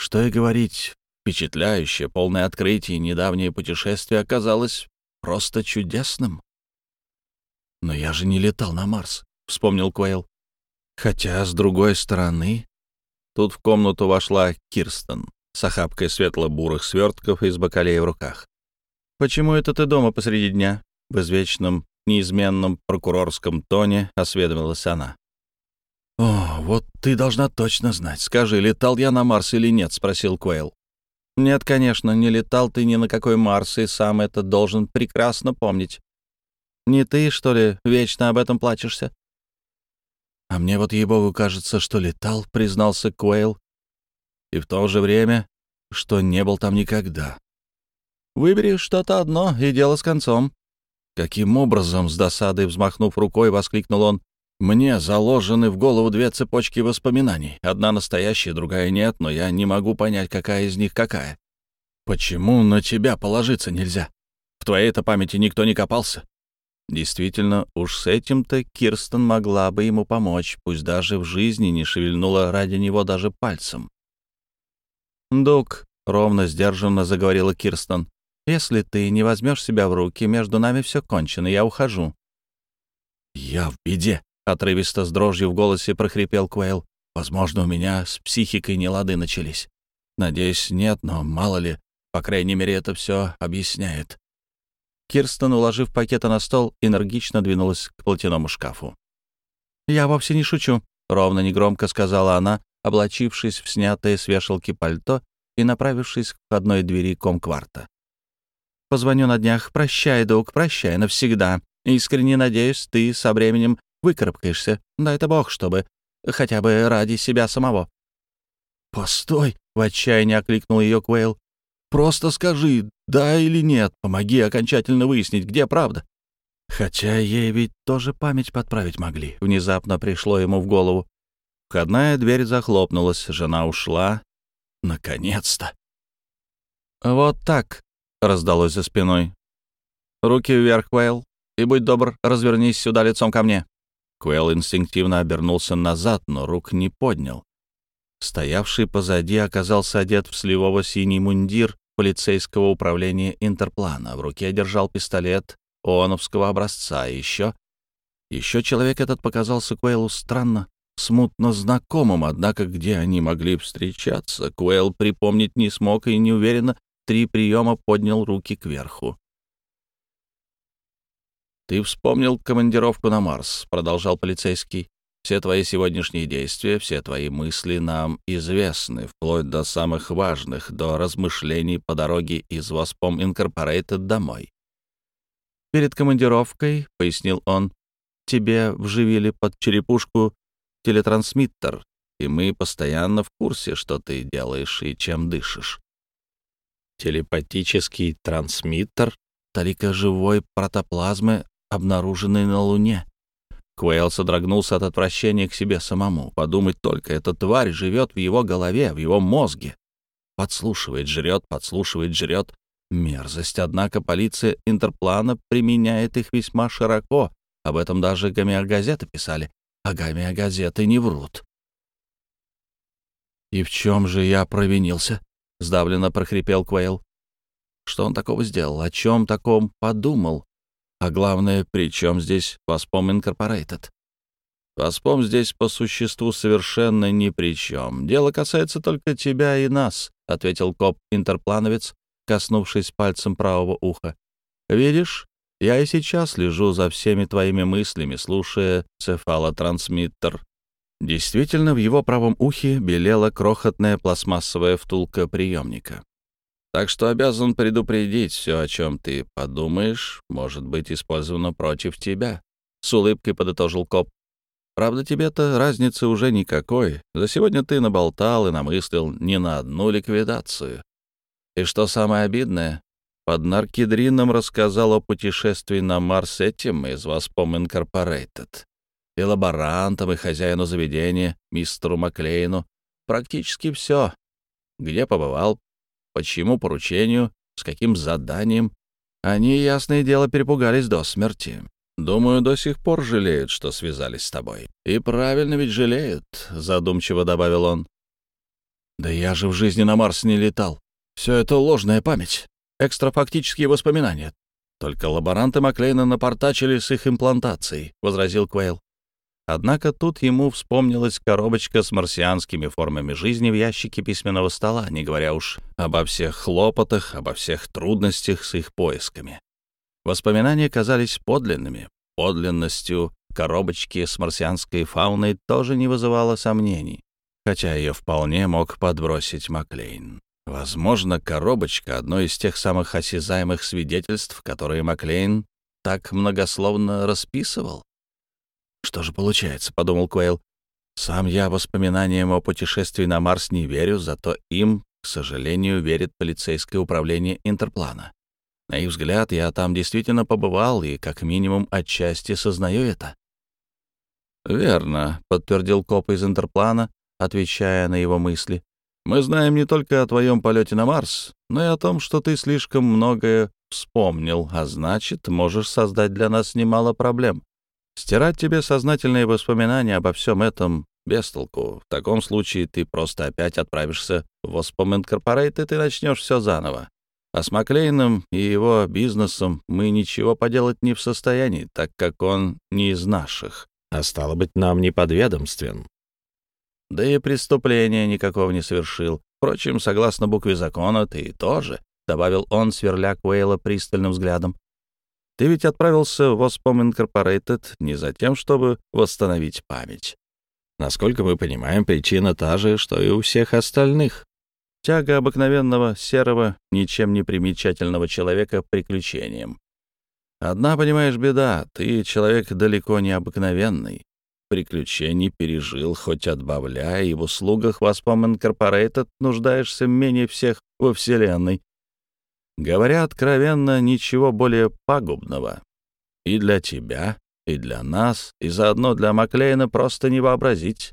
Что и говорить, впечатляющее, полное открытие недавнее путешествие оказалось просто чудесным. «Но я же не летал на Марс», — вспомнил Куэйл. «Хотя, с другой стороны...» Тут в комнату вошла Кирстен с охапкой светло-бурых свертков из бакалея в руках. «Почему это ты дома посреди дня?» В извечном, неизменном прокурорском тоне осведомилась она. «О, вот ты должна точно знать. Скажи, летал я на Марс или нет?» — спросил Куэйл. «Нет, конечно, не летал ты ни на какой Марс, и сам это должен прекрасно помнить. Не ты, что ли, вечно об этом плачешься?» «А мне вот, ей-богу, кажется, что летал», — признался Куэйл. «И в то же время, что не был там никогда». «Выбери что-то одно, и дело с концом». «Каким образом?» — с досадой взмахнув рукой, воскликнул он. Мне заложены в голову две цепочки воспоминаний. Одна настоящая, другая нет, но я не могу понять, какая из них какая. Почему на тебя положиться нельзя? В твоей-то памяти никто не копался. Действительно, уж с этим-то Кирстен могла бы ему помочь, пусть даже в жизни не шевельнула ради него даже пальцем. «Дук», — ровно сдержанно заговорила Кирстен, — «если ты не возьмешь себя в руки, между нами все кончено, я ухожу». «Я в беде», — отрывисто с дрожью в голосе прохрипел Квейл. «Возможно, у меня с психикой нелады начались. Надеюсь, нет, но мало ли, по крайней мере, это все объясняет». Кирстен, уложив пакеты на стол, энергично двинулась к платяному шкафу. «Я вовсе не шучу», — ровно негромко сказала она, облачившись в снятое с вешалки пальто и направившись к входной двери комкварта. «Позвоню на днях. Прощай, друг, прощай навсегда. Искренне надеюсь, ты со временем Выкарабкаешься. Да это бог, чтобы. Хотя бы ради себя самого». «Постой!» — в отчаянии окликнул ее Квейл. «Просто скажи, да или нет. Помоги окончательно выяснить, где правда». Хотя ей ведь тоже память подправить могли. Внезапно пришло ему в голову. Входная дверь захлопнулась, жена ушла. Наконец-то. «Вот так», — раздалось за спиной. «Руки вверх, Квейл, и будь добр, развернись сюда лицом ко мне». Куэлл инстинктивно обернулся назад, но рук не поднял. Стоявший позади оказался одет в сливово-синий мундир полицейского управления Интерплана. В руке держал пистолет ооновского образца. Еще... Еще человек этот показался Куэллу странно, смутно знакомым, однако где они могли встречаться, Куэлл припомнить не смог и неуверенно три приема поднял руки кверху. «Ты вспомнил командировку на Марс», — продолжал полицейский. «Все твои сегодняшние действия, все твои мысли нам известны, вплоть до самых важных, до размышлений по дороге из Воспом Инкорпорейтед домой». «Перед командировкой», — пояснил он, — «тебе вживили под черепушку телетрансмиттер, и мы постоянно в курсе, что ты делаешь и чем дышишь». Телепатический трансмиттер, талика живой протоплазмы обнаруженный на Луне. Куэйл содрогнулся от отвращения к себе самому. Подумать только, эта тварь живет в его голове, в его мозге. Подслушивает, жрет, подслушивает, жрет. Мерзость, однако полиция Интерплана применяет их весьма широко. Об этом даже гомеогазеты писали. А гомеогазеты не врут. «И в чем же я провинился?» — сдавленно прохрипел Квейл. «Что он такого сделал? О чем таком подумал? А главное, при чем здесь Воспом Инкорпорейтед? Воспом здесь по существу совершенно ни при чем. Дело касается только тебя и нас», — ответил коп-интерплановец, коснувшись пальцем правого уха. «Видишь, я и сейчас слежу за всеми твоими мыслями, слушая цефалотрансмиттер». Действительно, в его правом ухе белела крохотная пластмассовая втулка приемника. Так что обязан предупредить, все, о чем ты подумаешь, может быть использовано против тебя. С улыбкой подытожил коп. Правда, тебе-то разницы уже никакой. За сегодня ты наболтал и намыслил не на одну ликвидацию. И что самое обидное, под наркидрином рассказал о путешествии на Марс этим из Воспом Инкорпорейтед. И лаборантам, и хозяину заведения, мистеру Маклейну. Практически все. Где побывал, по чьему поручению, с каким заданием. Они, ясное дело, перепугались до смерти. Думаю, до сих пор жалеют, что связались с тобой. И правильно ведь жалеют, задумчиво добавил он. Да я же в жизни на Марс не летал. Все это ложная память, экстрафактические воспоминания. Только лаборанты Маклейна напортачили с их имплантацией, возразил Квейл. Однако тут ему вспомнилась коробочка с марсианскими формами жизни в ящике письменного стола, не говоря уж обо всех хлопотах, обо всех трудностях с их поисками. Воспоминания казались подлинными. Подлинностью коробочки с марсианской фауной тоже не вызывало сомнений, хотя ее вполне мог подбросить Маклейн. Возможно, коробочка — одно из тех самых осязаемых свидетельств, которые Маклейн так многословно расписывал. «Что же получается?» — подумал Куэйл. «Сам я воспоминаниям о путешествии на Марс не верю, зато им, к сожалению, верит полицейское управление Интерплана. На их взгляд, я там действительно побывал и, как минимум, отчасти сознаю это». «Верно», — подтвердил коп из Интерплана, отвечая на его мысли. «Мы знаем не только о твоем полете на Марс, но и о том, что ты слишком многое вспомнил, а значит, можешь создать для нас немало проблем. Стирать тебе сознательные воспоминания обо всем этом без толку. В таком случае ты просто опять отправишься в Воспом Инкорпорейтед и начнешь все заново. А с Маклейном и его бизнесом мы ничего поделать не в состоянии, так как он не из наших, а стало быть, нам не подведомствен. Да и преступления никакого не совершил. Впрочем, согласно букве закона, ты тоже, — добавил он, сверля Куэйла пристальным взглядом. Ты ведь отправился в Оспом Инкорпорейтед не за тем, чтобы восстановить память. Насколько мы понимаем, причина та же, что и у всех остальных. Тяга обыкновенного, серого, ничем не примечательного человека к приключениям. Одна, понимаешь, беда. Ты человек далеко не обыкновенный. Приключений пережил, хоть отбавляя, и в услугах Воспом Инкорпорейтед нуждаешься менее всех во Вселенной. Говоря откровенно, ничего более пагубного. И для тебя, и для нас, и заодно для Маклейна просто не вообразить.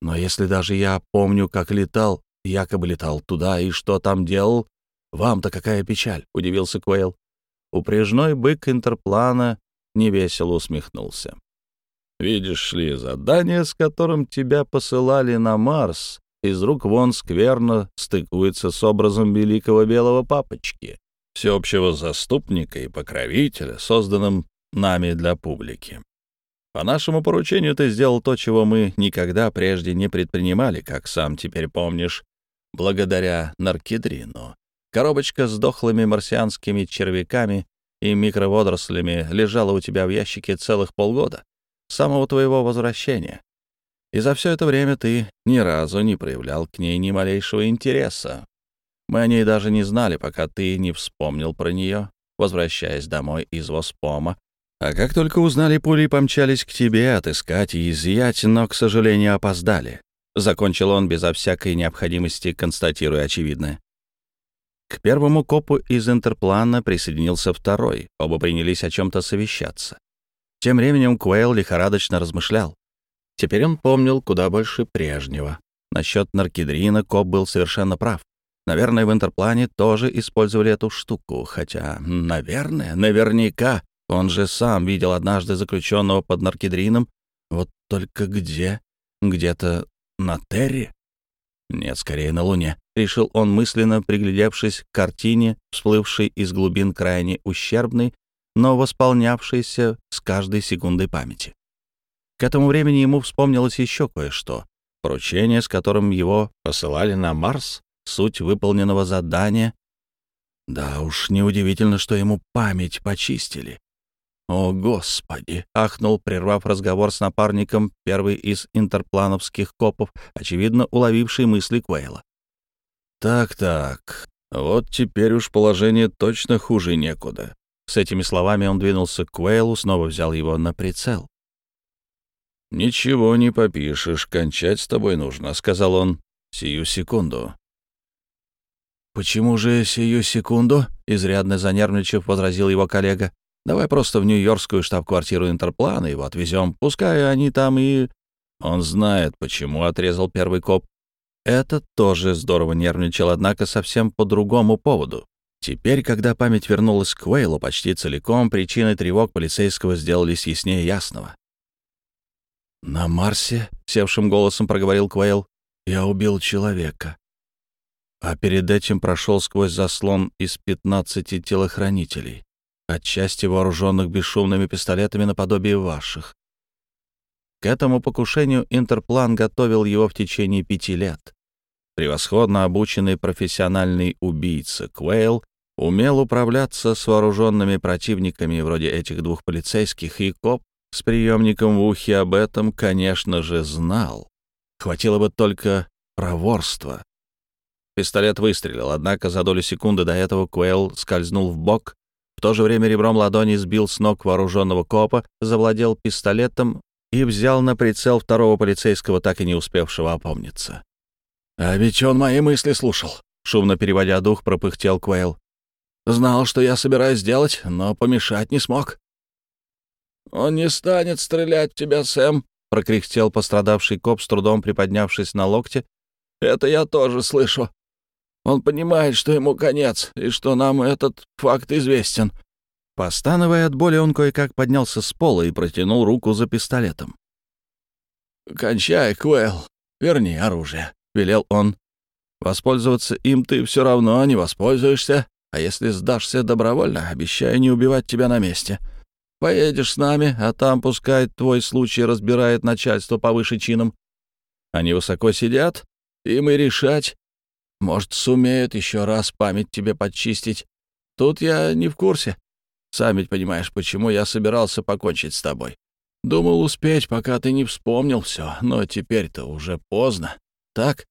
Но если даже я помню, как летал, якобы летал туда и что там делал, вам-то какая печаль, — удивился Квейл. Упряжной бык интерплана невесело усмехнулся. Видишь ли, задание, с которым тебя посылали на Марс, из рук вон скверно стыкуется с образом великого белого папочки, всеобщего заступника и покровителя, созданным нами для публики. По нашему поручению ты сделал то, чего мы никогда прежде не предпринимали, как сам теперь помнишь, благодаря наркидрину. Коробочка с дохлыми марсианскими червяками и микроводорослями лежала у тебя в ящике целых полгода, с самого твоего возвращения. И за все это время ты ни разу не проявлял к ней ни малейшего интереса. Мы о ней даже не знали, пока ты не вспомнил про нее, возвращаясь домой из Воспома. А как только узнали, пули помчались к тебе отыскать и изъять, но, к сожалению, опоздали. Закончил он безо всякой необходимости, констатируя очевидное. К первому копу из Интерплана присоединился второй. Оба принялись о чем-то совещаться. Тем временем Куэйл лихорадочно размышлял. Теперь он помнил куда больше прежнего. Насчет наркидрина Коп был совершенно прав. Наверное, в Интерплане тоже использовали эту штуку, хотя, наверное, наверняка, он же сам видел однажды заключенного под наркидрином. Вот только где? Где-то на Терре? Нет, скорее на Луне, решил он мысленно, приглядевшись к картине, всплывшей из глубин крайне ущербной, но восполнявшейся с каждой секундой памяти. К этому времени ему вспомнилось еще кое-что. Поручение, с которым его посылали на Марс, суть выполненного задания. Да уж, неудивительно, что ему память почистили. «О, Господи!» — ахнул, прервав разговор с напарником, первый из интерплановских копов, очевидно уловивший мысли Квейла. «Так-так, вот теперь уж положение точно хуже некуда». С этими словами он двинулся к Квейлу, снова взял его на прицел. «Ничего не попишешь, кончать с тобой нужно», — сказал он. «Сию секунду». «Почему же сию секунду?» — изрядно занервничав, возразил его коллега. «Давай просто в Нью-Йоркскую штаб-квартиру Интерплана его отвезем. Пускай они там и...» «Он знает, почему», — отрезал первый коп. Этот тоже здорово нервничал, однако совсем по другому поводу. Теперь, когда память вернулась к Уэйлу почти целиком, причины тревог полицейского сделались яснее ясного. «На Марсе», — севшим голосом проговорил Квейл, — «я убил человека. А перед этим прошел сквозь заслон из пятнадцати телохранителей, отчасти вооруженных бесшумными пистолетами наподобие ваших. К этому покушению Интерплан готовил его в течение пяти лет. Превосходно обученный профессиональный убийца Квейл умел управляться с вооруженными противниками вроде этих двух полицейских, и коп с приемником в ухе об этом, конечно же, знал. Хватило бы только проворства. Пистолет выстрелил, однако за долю секунды до этого Куэлл скользнул в бок, в то же время ребром ладони сбил с ног вооруженного копа, завладел пистолетом и взял на прицел второго полицейского, так и не успевшего опомниться. «А ведь он мои мысли слушал», — шумно переводя дух, пропыхтел Куэлл. «Знал, что я собираюсь сделать, но помешать не смог». «Он не станет стрелять в тебя, Сэм», — прокряхтел пострадавший коп, с трудом приподнявшись на локте. «Это я тоже слышу. Он понимает, что ему конец, и что нам этот факт известен». Постановая от боли, он кое-как поднялся с пола и протянул руку за пистолетом. «Кончай, Куэлл, верни оружие», — велел он. «Воспользоваться им ты все равно не воспользуешься, а если сдашься добровольно, обещаю не убивать тебя на месте. Поедешь с нами, а там пускай твой случай разбирает начальство повыше чином. Они высоко сидят, им и решать. Может, сумеют еще раз память тебе подчистить. Тут я не в курсе. Сам ведь понимаешь, почему я собирался покончить с тобой. Думал успеть, пока ты не вспомнил все, но теперь-то уже поздно. Так?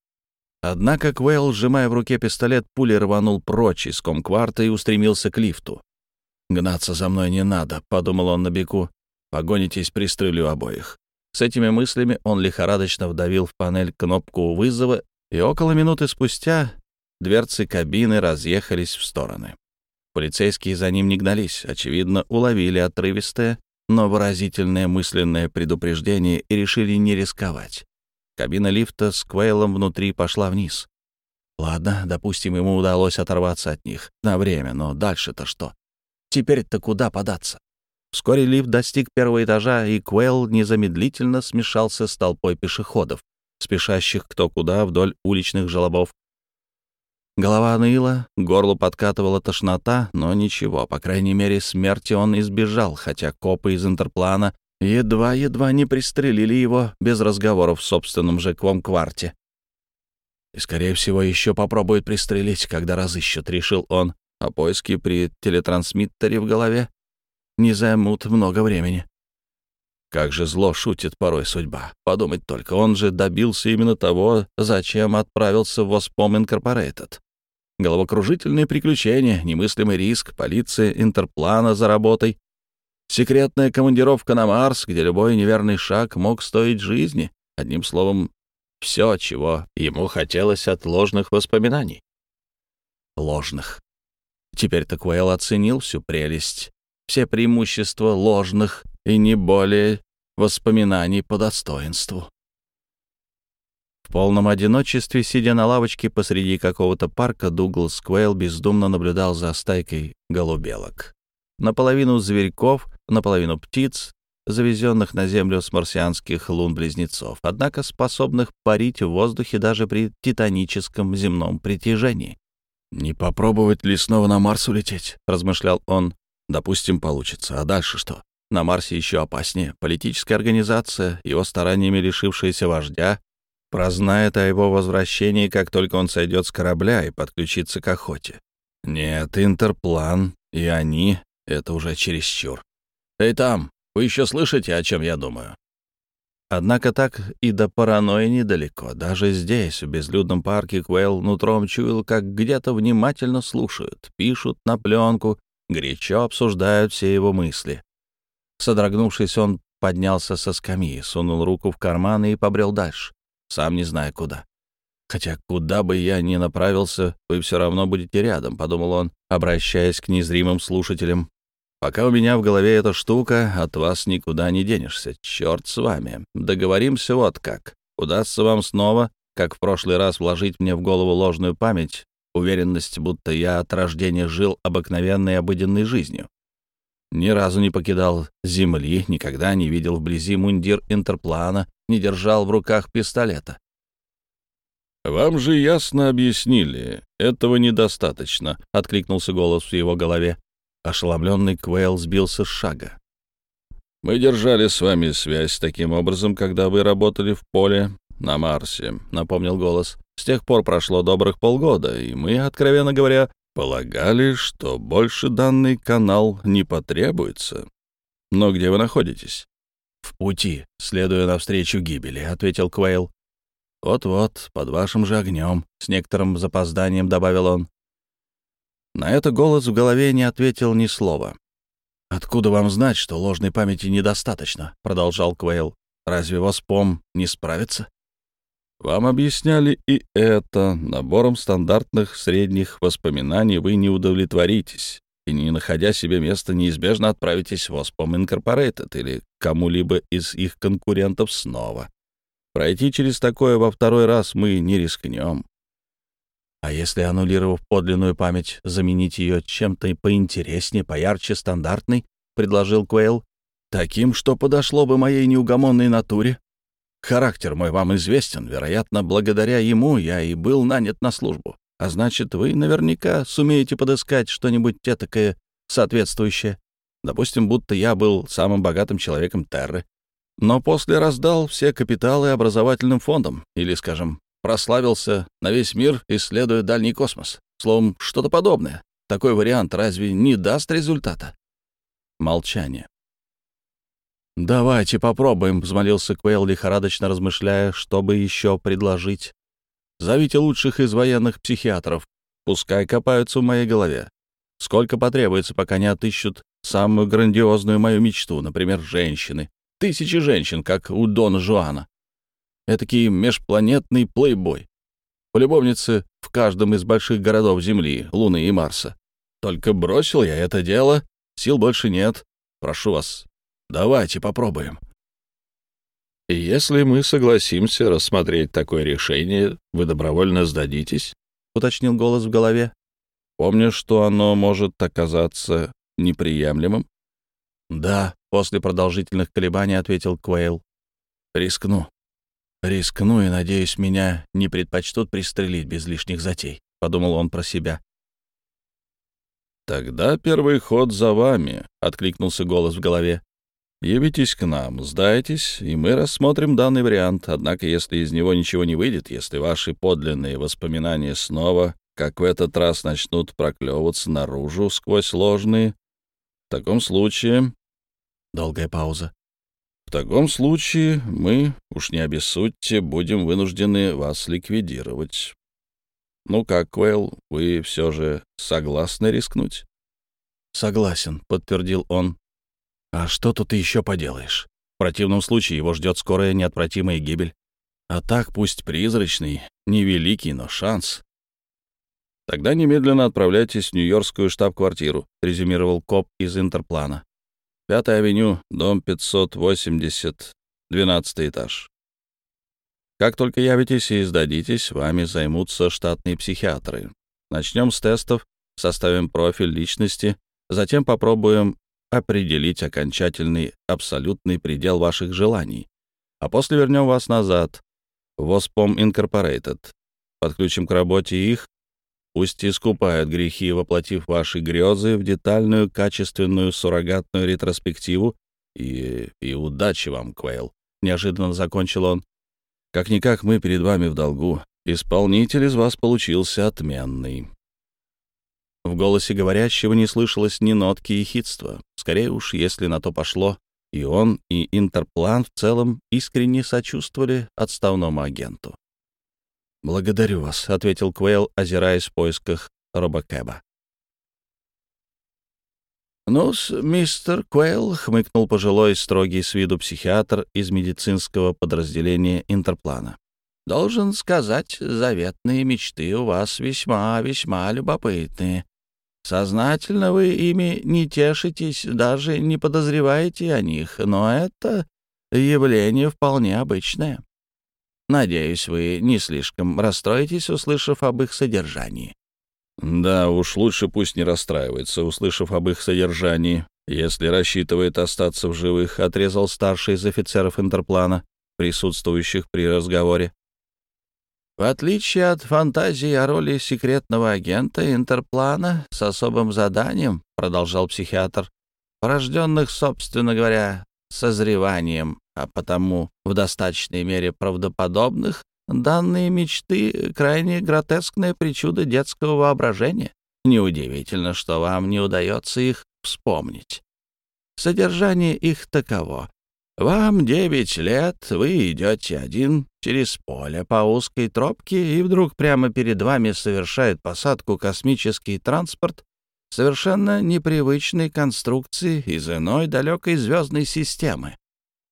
Однако Квейл, сжимая в руке пистолет, пулей рванул прочь из комкварта и устремился к лифту. «Гнаться за мной не надо», — подумал он на беку. «Погонитесь, пристрелю обоих». С этими мыслями он лихорадочно вдавил в панель кнопку вызова, и около минуты спустя дверцы кабины разъехались в стороны. Полицейские за ним не гнались, очевидно, уловили отрывистое, но выразительное мысленное предупреждение и решили не рисковать. Кабина лифта с Квейлом внутри пошла вниз. Ладно, допустим, ему удалось оторваться от них на время, но дальше-то что? Теперь-то куда податься? Вскоре лифт достиг первого этажа, и Квелл незамедлительно смешался с толпой пешеходов, спешащих кто куда вдоль уличных желобов. Голова ныла, горло подкатывала тошнота, но ничего, по крайней мере, смерти он избежал, хотя копы из Интерплана едва-едва не пристрелили его без разговоров в собственном же квом-кварте. И, скорее всего, еще попробуют пристрелить, когда разыщут, решил он а поиски при телетрансмиттере в голове не займут много времени. Как же зло шутит порой судьба. Подумать только, он же добился именно того, зачем отправился в Воспом Инкорпорейтед. Головокружительные приключения, немыслимый риск, полиция Интерплана за работой, секретная командировка на Марс, где любой неверный шаг мог стоить жизни. Одним словом, все, чего ему хотелось от ложных воспоминаний. Ложных. Теперь-то Куэлл оценил всю прелесть, все преимущества ложных и не более воспоминаний по достоинству. В полном одиночестве, сидя на лавочке посреди какого-то парка, Дуглас Куэлл бездумно наблюдал за стайкой голубелок. Наполовину зверьков, наполовину птиц, завезенных на Землю с марсианских лун-близнецов, однако способных парить в воздухе даже при титаническом земном притяжении. «Не попробовать ли снова на Марс улететь?» — размышлял он. «Допустим, получится. А дальше что? На Марсе еще опаснее. Политическая организация, его стараниями лишившаяся вождя, прознает о его возвращении, как только он сойдет с корабля и подключится к охоте. Нет, Интерплан и они — это уже чересчур. Эй, там, вы еще слышите, о чем я думаю? Однако так и до паранойи недалеко. Даже здесь, в безлюдном парке, Квейл нутром чуял, как где-то внимательно слушают, пишут на пленку, горячо обсуждают все его мысли. Содрогнувшись, он поднялся со скамьи, сунул руку в карман и побрел дальше, сам не зная куда. «Хотя куда бы я ни направился, вы все равно будете рядом», — подумал он, обращаясь к незримым слушателям. Пока у меня в голове эта штука, от вас никуда не денешься. Черт с вами. Договоримся вот как. Удастся вам снова, как в прошлый раз, вложить мне в голову ложную память, уверенность, будто я от рождения жил обыкновенной обыденной жизнью. Ни разу не покидал земли, никогда не видел вблизи мундир интерплана, не держал в руках пистолета. «Вам же ясно объяснили. Этого недостаточно», — откликнулся голос в его голове. Ошеломленный Квейл сбился с шага. «Мы держали с вами связь таким образом, когда вы работали в поле на Марсе», — напомнил голос. «С тех пор прошло добрых полгода, и мы, откровенно говоря, полагали, что больше данный канал не потребуется. Но где вы находитесь?» «В пути, следуя навстречу гибели», — ответил Квейл. «Вот-вот, под вашим же огнем», — с некоторым запозданием добавил он. На это голос в голове не ответил ни слова. «Откуда вам знать, что ложной памяти недостаточно?» — продолжал Квейл. «Разве Воспом не справится?» «Вам объясняли и это. Набором стандартных средних воспоминаний вы не удовлетворитесь и, не находя себе места, неизбежно отправитесь в Воспом Инкорпорейтед или кому-либо из их конкурентов снова. Пройти через такое во второй раз мы не рискнем. А если, аннулировав подлинную память, заменить ее чем-то поинтереснее, поярче, стандартной, — предложил Квейл, — таким, что подошло бы моей неугомонной натуре? Характер мой вам известен, вероятно, благодаря ему я и был нанят на службу. А значит, вы наверняка сумеете подыскать что-нибудь этакое соответствующее. Допустим, будто я был самым богатым человеком Терры, но после раздал все капиталы образовательным фондам, или, скажем, прославился на весь мир, исследуя дальний космос. Словом, что-то подобное. Такой вариант разве не даст результата? Молчание. «Давайте попробуем», — взмолился Квейл, лихорадочно размышляя, что бы еще предложить. «Зовите лучших из военных психиатров. Пускай копаются в моей голове. Сколько потребуется, пока не отыщут самую грандиозную мою мечту, например, женщины. Тысячи женщин, как у Дона Жуана. Этакий межпланетный плейбой. Полюбовницы в каждом из больших городов Земли, Луны и Марса. Только бросил я это дело, сил больше нет. Прошу вас, давайте попробуем. И если мы согласимся рассмотреть такое решение, вы добровольно сдадитесь? — уточнил голос в голове. Помню, что оно может оказаться неприемлемым. «Да», — после продолжительных колебаний ответил Квейл. «Рискну. «Рискну и, надеюсь, меня не предпочтут пристрелить без лишних затей», — подумал он про себя. «Тогда первый ход за вами», — откликнулся голос в голове. «Явитесь к нам, сдайтесь, и мы рассмотрим данный вариант. Однако, если из него ничего не выйдет, если ваши подлинные воспоминания снова, как в этот раз, начнут проклевываться наружу сквозь ложные, в таком случае...» Долгая пауза. В таком случае мы, уж не обессудьте, будем вынуждены вас ликвидировать. Ну как, Квейл, вы все же согласны рискнуть? Согласен, подтвердил он. А что тут еще поделаешь? В противном случае его ждет скорая неотвратимая гибель. А так, пусть призрачный, невеликий, но шанс. Тогда немедленно отправляйтесь в Нью-Йоркскую штаб-квартиру, резюмировал коп из Интерплана. Пятая авеню, дом 580, 12 этаж. Как только явитесь и сдадитесь, вами займутся штатные психиатры. Начнем с тестов, составим профиль личности, затем попробуем определить окончательный абсолютный предел ваших желаний, а после вернем вас назад в Воспом Incorporated. Подключим к работе их Пусть искупают грехи, воплотив ваши грезы в детальную, качественную, суррогатную ретроспективу, И, и удачи вам, Квейл. Неожиданно закончил он. Как-никак мы перед вами в долгу. Исполнитель из вас получился отменный. В голосе говорящего не слышалось ни нотки ехидства. Скорее уж, если на то пошло, и он, и Интерплан в целом искренне сочувствовали отставному агенту. «Благодарю вас», — ответил Квейл, озираясь в поисках робокэба. «Ну-с, мистер Квейл», — хмыкнул пожилой, строгий с виду психиатр из медицинского подразделения Интерплана. «Должен сказать, заветные мечты у вас весьма-весьма любопытные. Сознательно вы ими не тешитесь, даже не подозреваете о них, но это явление вполне обычное. Надеюсь, вы не слишком расстроитесь, услышав об их содержании. Да, уж лучше пусть не расстраивается, услышав об их содержании, если рассчитывает остаться в живых, отрезал старший из офицеров Интерплана, присутствующих при разговоре. В отличие от фантазии о роли секретного агента Интерплана с особым заданием, продолжал психиатр, порожденных, собственно говоря, созреванием, а потому в достаточной мере правдоподобных, данные мечты — крайне гротескная причуда детского воображения. Неудивительно, что вам не удается их вспомнить. Содержание их таково. Вам девять лет, вы идете один через поле по узкой тропке, и вдруг прямо перед вами совершает посадку космический транспорт совершенно непривычной конструкции из иной далекой звездной системы.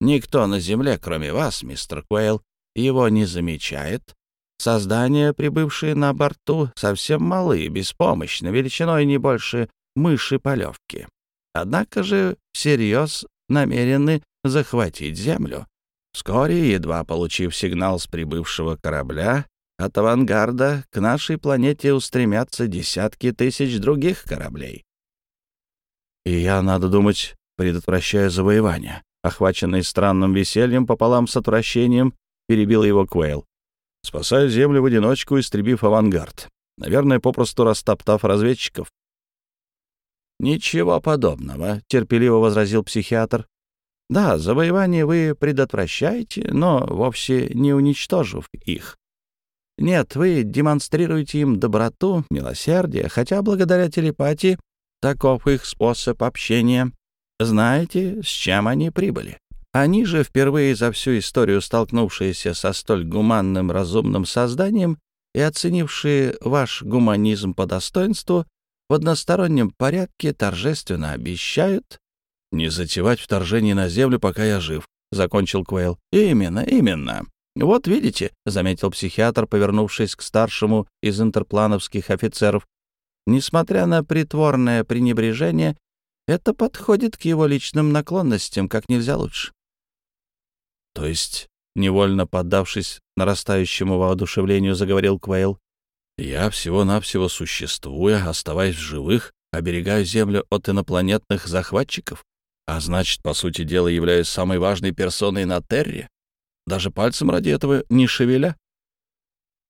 Никто на Земле, кроме вас, мистер Куэйл, его не замечает. Создания, прибывшие на борту, совсем малы, беспомощны, величиной не больше мыши-полевки. Однако же всерьез намерены захватить Землю. Вскоре, едва получив сигнал с прибывшего корабля, от авангарда к нашей планете устремятся десятки тысяч других кораблей. И я, надо думать, предотвращаю завоевание. Охваченный странным весельем пополам с отвращением, перебил его Квейл. Спасаю Землю в одиночку, истребив авангард. Наверное, попросту растоптав разведчиков. «Ничего подобного», — терпеливо возразил психиатр. «Да, завоевание вы предотвращаете, но вовсе не уничтожив их. Нет, вы демонстрируете им доброту, милосердие, хотя благодаря телепатии таков их способ общения. Знаете, с чем они прибыли. Они же, впервые за всю историю столкнувшиеся со столь гуманным разумным созданием и оценившие ваш гуманизм по достоинству, в одностороннем порядке торжественно обещают «Не затевать вторжение на Землю, пока я жив», — закончил Квейл. «Именно, именно. Вот видите», — заметил психиатр, повернувшись к старшему из интерплановских офицеров, «несмотря на притворное пренебрежение, это подходит к его личным наклонностям как нельзя лучше». «То есть, невольно поддавшись нарастающему воодушевлению, заговорил Квейл, я всего-навсего существуя, оставаясь в живых, оберегаю Землю от инопланетных захватчиков, а значит, по сути дела, являюсь самой важной персоной на Терре, даже пальцем ради этого не шевеля.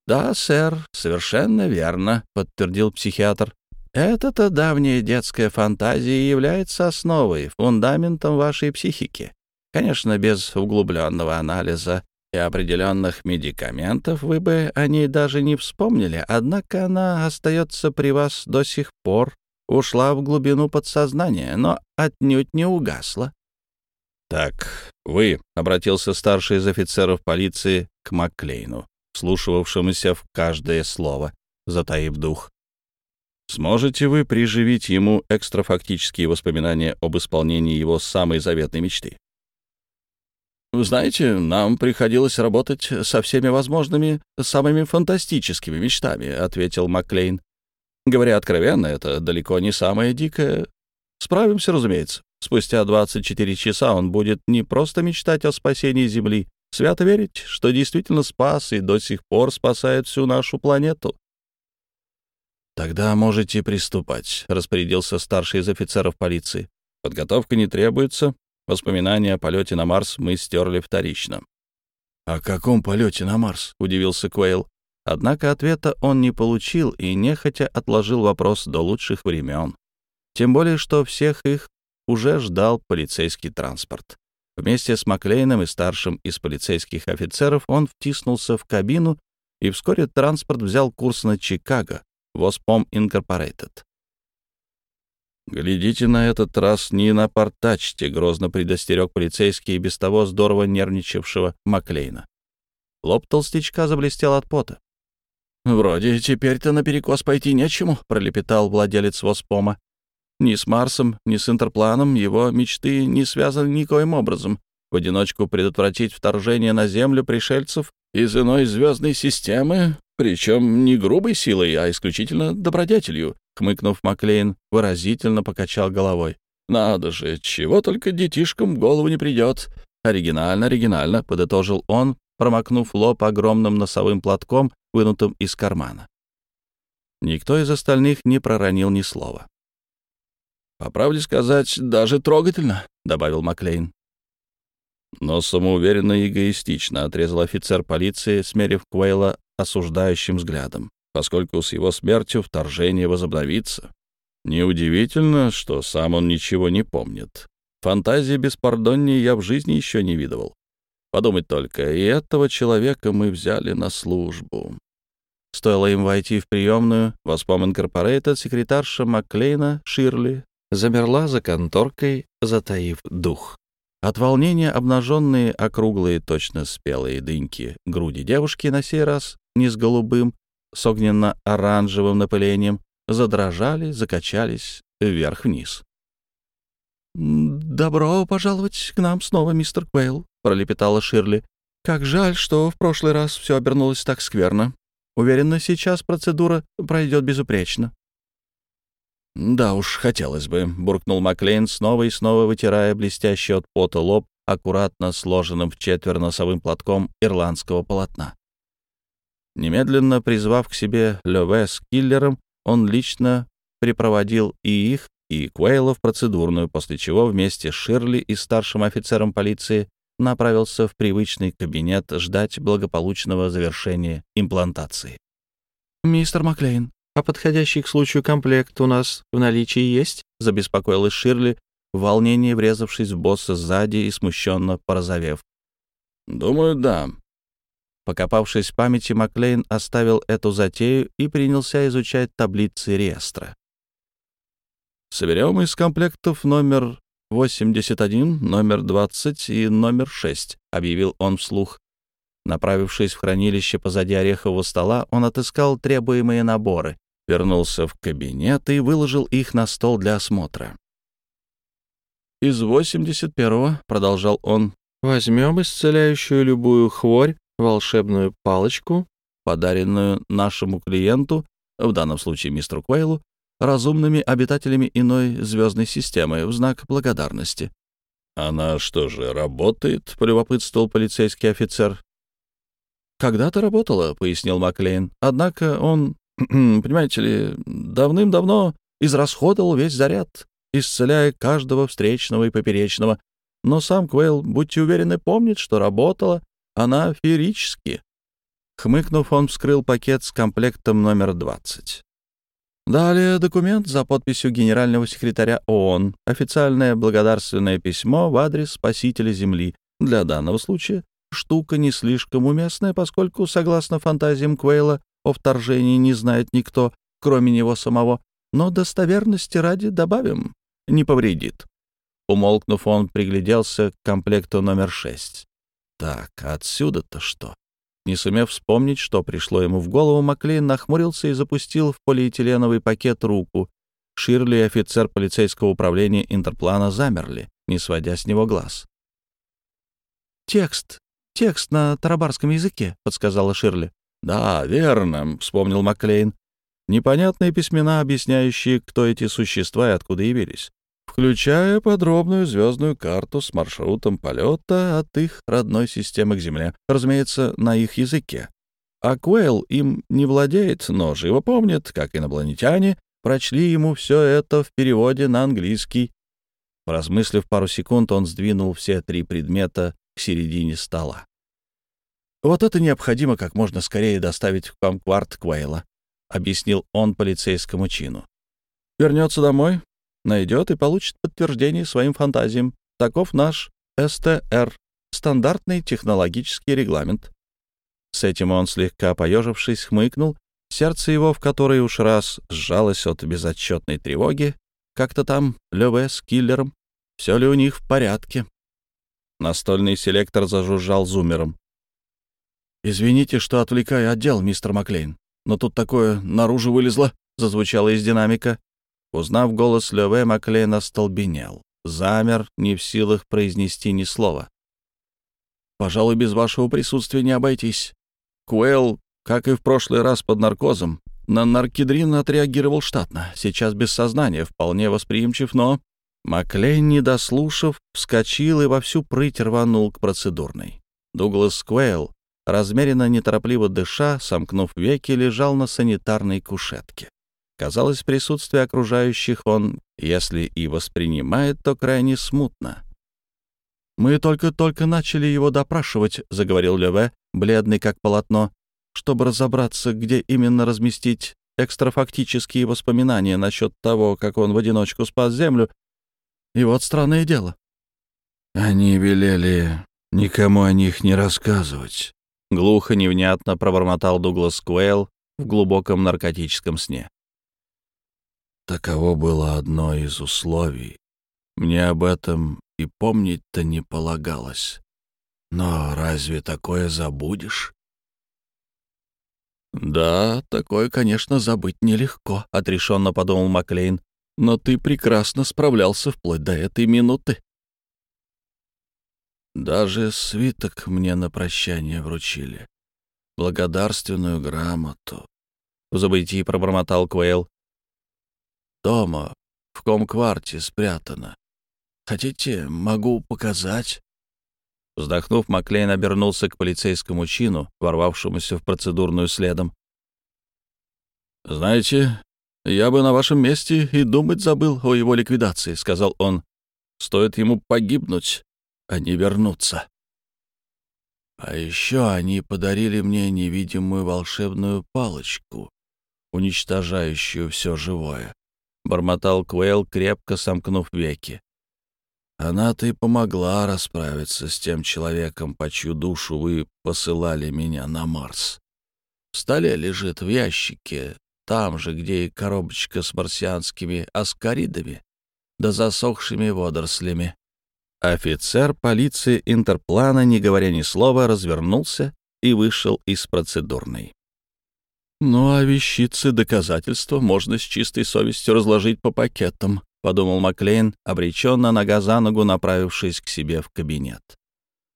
«Да, сэр, совершенно верно», — подтвердил психиатр. «Это-то давняя детская фантазия является основой, фундаментом вашей психики. Конечно, без углубленного анализа и определенных медикаментов вы бы о ней даже не вспомнили, однако она остается при вас до сих пор, ушла в глубину подсознания, но отнюдь не угасла. «Так, вы», — обратился старший из офицеров полиции к Макклейну, слушавшемуся в каждое слово, затаив дух. «Сможете вы приживить ему экстрафактические воспоминания об исполнении его самой заветной мечты?» Вы знаете, нам приходилось работать со всеми возможными, самыми фантастическими мечтами, ответил Маклейн. Говоря откровенно, это далеко не самое дикое. Справимся, разумеется. Спустя 24 часа он будет не просто мечтать о спасении Земли, свято верить, что действительно спас и до сих пор спасает всю нашу планету. «Тогда можете приступать», — распорядился старший из офицеров полиции. «Подготовка не требуется, Воспоминания о полете на Марс мы стерли вторично. «О каком полете на Марс?» — удивился Квейл. Однако ответа он не получил и нехотя отложил вопрос до лучших времен. Тем более, что всех их уже ждал полицейский транспорт. Вместе с Маклейном и старшим из полицейских офицеров он втиснулся в кабину, и вскоре транспорт взял курс на Чикаго, Воспом Инкорпорейтед. «Глядите на этот раз, не напортачьте», — грозно предостерег полицейский и без того здорово нервничавшего Маклейна. Лоб толстячка заблестел от пота. «Вроде теперь-то наперекос пойти нечему», — пролепетал владелец Воспома. «Ни с Марсом, ни с Интерпланом его мечты не связаны никоим образом. В одиночку предотвратить вторжение на Землю пришельцев из иной звездной системы, причем не грубой силой, а исключительно добродетелью», — хмыкнув, Маклейн выразительно покачал головой. «Надо же, чего только детишкам в голову не придет. Оригинально, оригинально», — подытожил он, промокнув лоб огромным носовым платком, вынутым из кармана. Никто из остальных не проронил ни слова. «По правде сказать, даже трогательно», — добавил Маклейн. Но самоуверенно и эгоистично отрезал офицер полиции, смерив Куэйла осуждающим взглядом, поскольку с его смертью вторжение возобновится. Неудивительно, что сам он ничего не помнит. Фантазии беспардоннее я в жизни еще не видывал. Подумать только, и этого человека мы взяли на службу. Стоило им войти в приемную, Воспом Инкорпорейтед, секретарша Маклейна, Ширли, замерла за конторкой, затаив дух. От волнения обнаженные, округлые, точно спелые дыньки груди девушки на сей раз не с голубым, с огненно-оранжевым напылением, задрожали, закачались вверх-вниз. «Добро пожаловать к нам снова, мистер Квейл», — пролепетала Ширли. «Как жаль, что в прошлый раз все обернулось так скверно. Уверена, сейчас процедура пройдет безупречно». «Да уж, хотелось бы», — буркнул Маклейн, снова и снова вытирая блестящий от пота лоб аккуратно сложенным в четвер носовым платком ирландского полотна. Немедленно призвав к себе Леве с киллером, он лично припроводил и их, и Куэйла в процедурную, после чего вместе с Ширли и старшим офицером полиции направился в привычный кабинет ждать благополучного завершения имплантации. «Мистер Маклейн, а подходящий к случаю комплект у нас в наличии есть?» — забеспокоилась Ширли, в волнении врезавшись в босса сзади и смущенно порозовев. «Думаю, да». Покопавшись в памяти, Маклейн оставил эту затею и принялся изучать таблицы реестра. Соберем из комплектов номер 81, номер 20 и номер 6, объявил он вслух. Направившись в хранилище позади орехового стола, он отыскал требуемые наборы, вернулся в кабинет и выложил их на стол для осмотра. «Из 81-го», — продолжал он, — «возьмем исцеляющую любую хворь, волшебную палочку, подаренную нашему клиенту, в данном случае мистеру Куэйлу, разумными обитателями иной звездной системы в знак благодарности. «Она что же, работает?» — полюбопытствовал полицейский офицер. «Когда-то работала», — пояснил Маклейн. «Однако он, понимаете ли, давным-давно израсходовал весь заряд, исцеляя каждого встречного и поперечного. Но сам Квейл, будьте уверены, помнит, что работала она феерически». Хмыкнув, он вскрыл пакет с комплектом номер 20. Далее документ за подписью генерального секретаря ООН, официальное благодарственное письмо в адрес спасителя Земли. Для данного случая штука не слишком уместная, поскольку, согласно фантазиям Квейла, о вторжении не знает никто, кроме него самого, но достоверности ради добавим, не повредит. Умолкнув, он пригляделся к комплекту номер шесть. Так, отсюда-то что? Не сумев вспомнить, что пришло ему в голову, Маклейн нахмурился и запустил в полиэтиленовый пакет руку. Ширли и офицер полицейского управления Интерплана замерли, не сводя с него глаз. «Текст. Текст на тарабарском языке», — подсказала Ширли. «Да, верно», — вспомнил Маклейн. «Непонятные письмена, объясняющие, кто эти существа и откуда явились включая подробную звездную карту с маршрутом полета от их родной системы к Земле, разумеется, на их языке. А Куэлл им не владеет, но живо помнит, как инопланетяне прочли ему все это в переводе на английский. Размыслив пару секунд, он сдвинул все три предмета к середине стола. «Вот это необходимо как можно скорее доставить в Комкварт Куэйла», — объяснил он полицейскому чину. «Вернется домой, найдет и получит подтверждение своим фантазиям. Таков наш СТР, стандартный технологический регламент. С этим он, слегка поежившись, хмыкнул. Сердце его, в которое уж раз сжалось от безотчетной тревоги, как-то там, Леве с киллером, все ли у них в порядке. Настольный селектор зажужжал зумером. «Извините, что отвлекаю отдел, мистер Маклейн, но тут такое наружу вылезло», — зазвучало из динамика. Узнав голос Леве, Маклейн остолбенел. Замер, не в силах произнести ни слова. «Пожалуй, без вашего присутствия не обойтись. Куэлл, как и в прошлый раз под наркозом, на наркидрин отреагировал штатно. Сейчас без сознания, вполне восприимчив, но...» Маклейн, не дослушав, вскочил и во всю прыть рванул к процедурной. Дуглас Куэлл, размеренно неторопливо дыша, сомкнув веки, лежал на санитарной кушетке. Казалось, присутствие окружающих он, если и воспринимает, то крайне смутно. «Мы только-только начали его допрашивать», — заговорил Леве, бледный как полотно, чтобы разобраться, где именно разместить экстрафактические воспоминания насчет того, как он в одиночку спас Землю. И вот странное дело. «Они велели никому о них не рассказывать», — глухо, невнятно пробормотал Дуглас Куэлл в глубоком наркотическом сне. Таково было одно из условий. Мне об этом и помнить-то не полагалось. Но разве такое забудешь? «Да, такое, конечно, забыть нелегко», — отрешенно подумал Маклейн. «Но ты прекрасно справлялся вплоть до этой минуты». Даже свиток мне на прощание вручили. Благодарственную грамоту. В забытии пробормотал Квейл. Дома, в комкварте спрятано. Хотите, могу показать?» Вздохнув, Маклейн обернулся к полицейскому чину, ворвавшемуся в процедурную следом. «Знаете, я бы на вашем месте и думать забыл о его ликвидации», — сказал он. «Стоит ему погибнуть, а не вернуться». «А еще они подарили мне невидимую волшебную палочку, уничтожающую все живое. — бормотал Квейл, крепко сомкнув веки. «Она-то и помогла расправиться с тем человеком, по чью душу вы посылали меня на Марс. В столе лежит в ящике, там же, где и коробочка с марсианскими аскаридами, да засохшими водорослями». Офицер полиции Интерплана, не говоря ни слова, развернулся и вышел из процедурной. «Ну а вещицы доказательства можно с чистой совестью разложить по пакетам», — подумал Маклейн, обреченно нога за ногу направившись к себе в кабинет.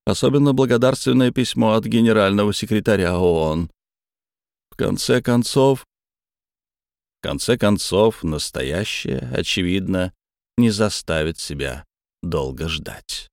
Особенно благодарственное письмо от генерального секретаря ООН. В конце концов... В конце концов, настоящее, очевидно, не заставит себя долго ждать.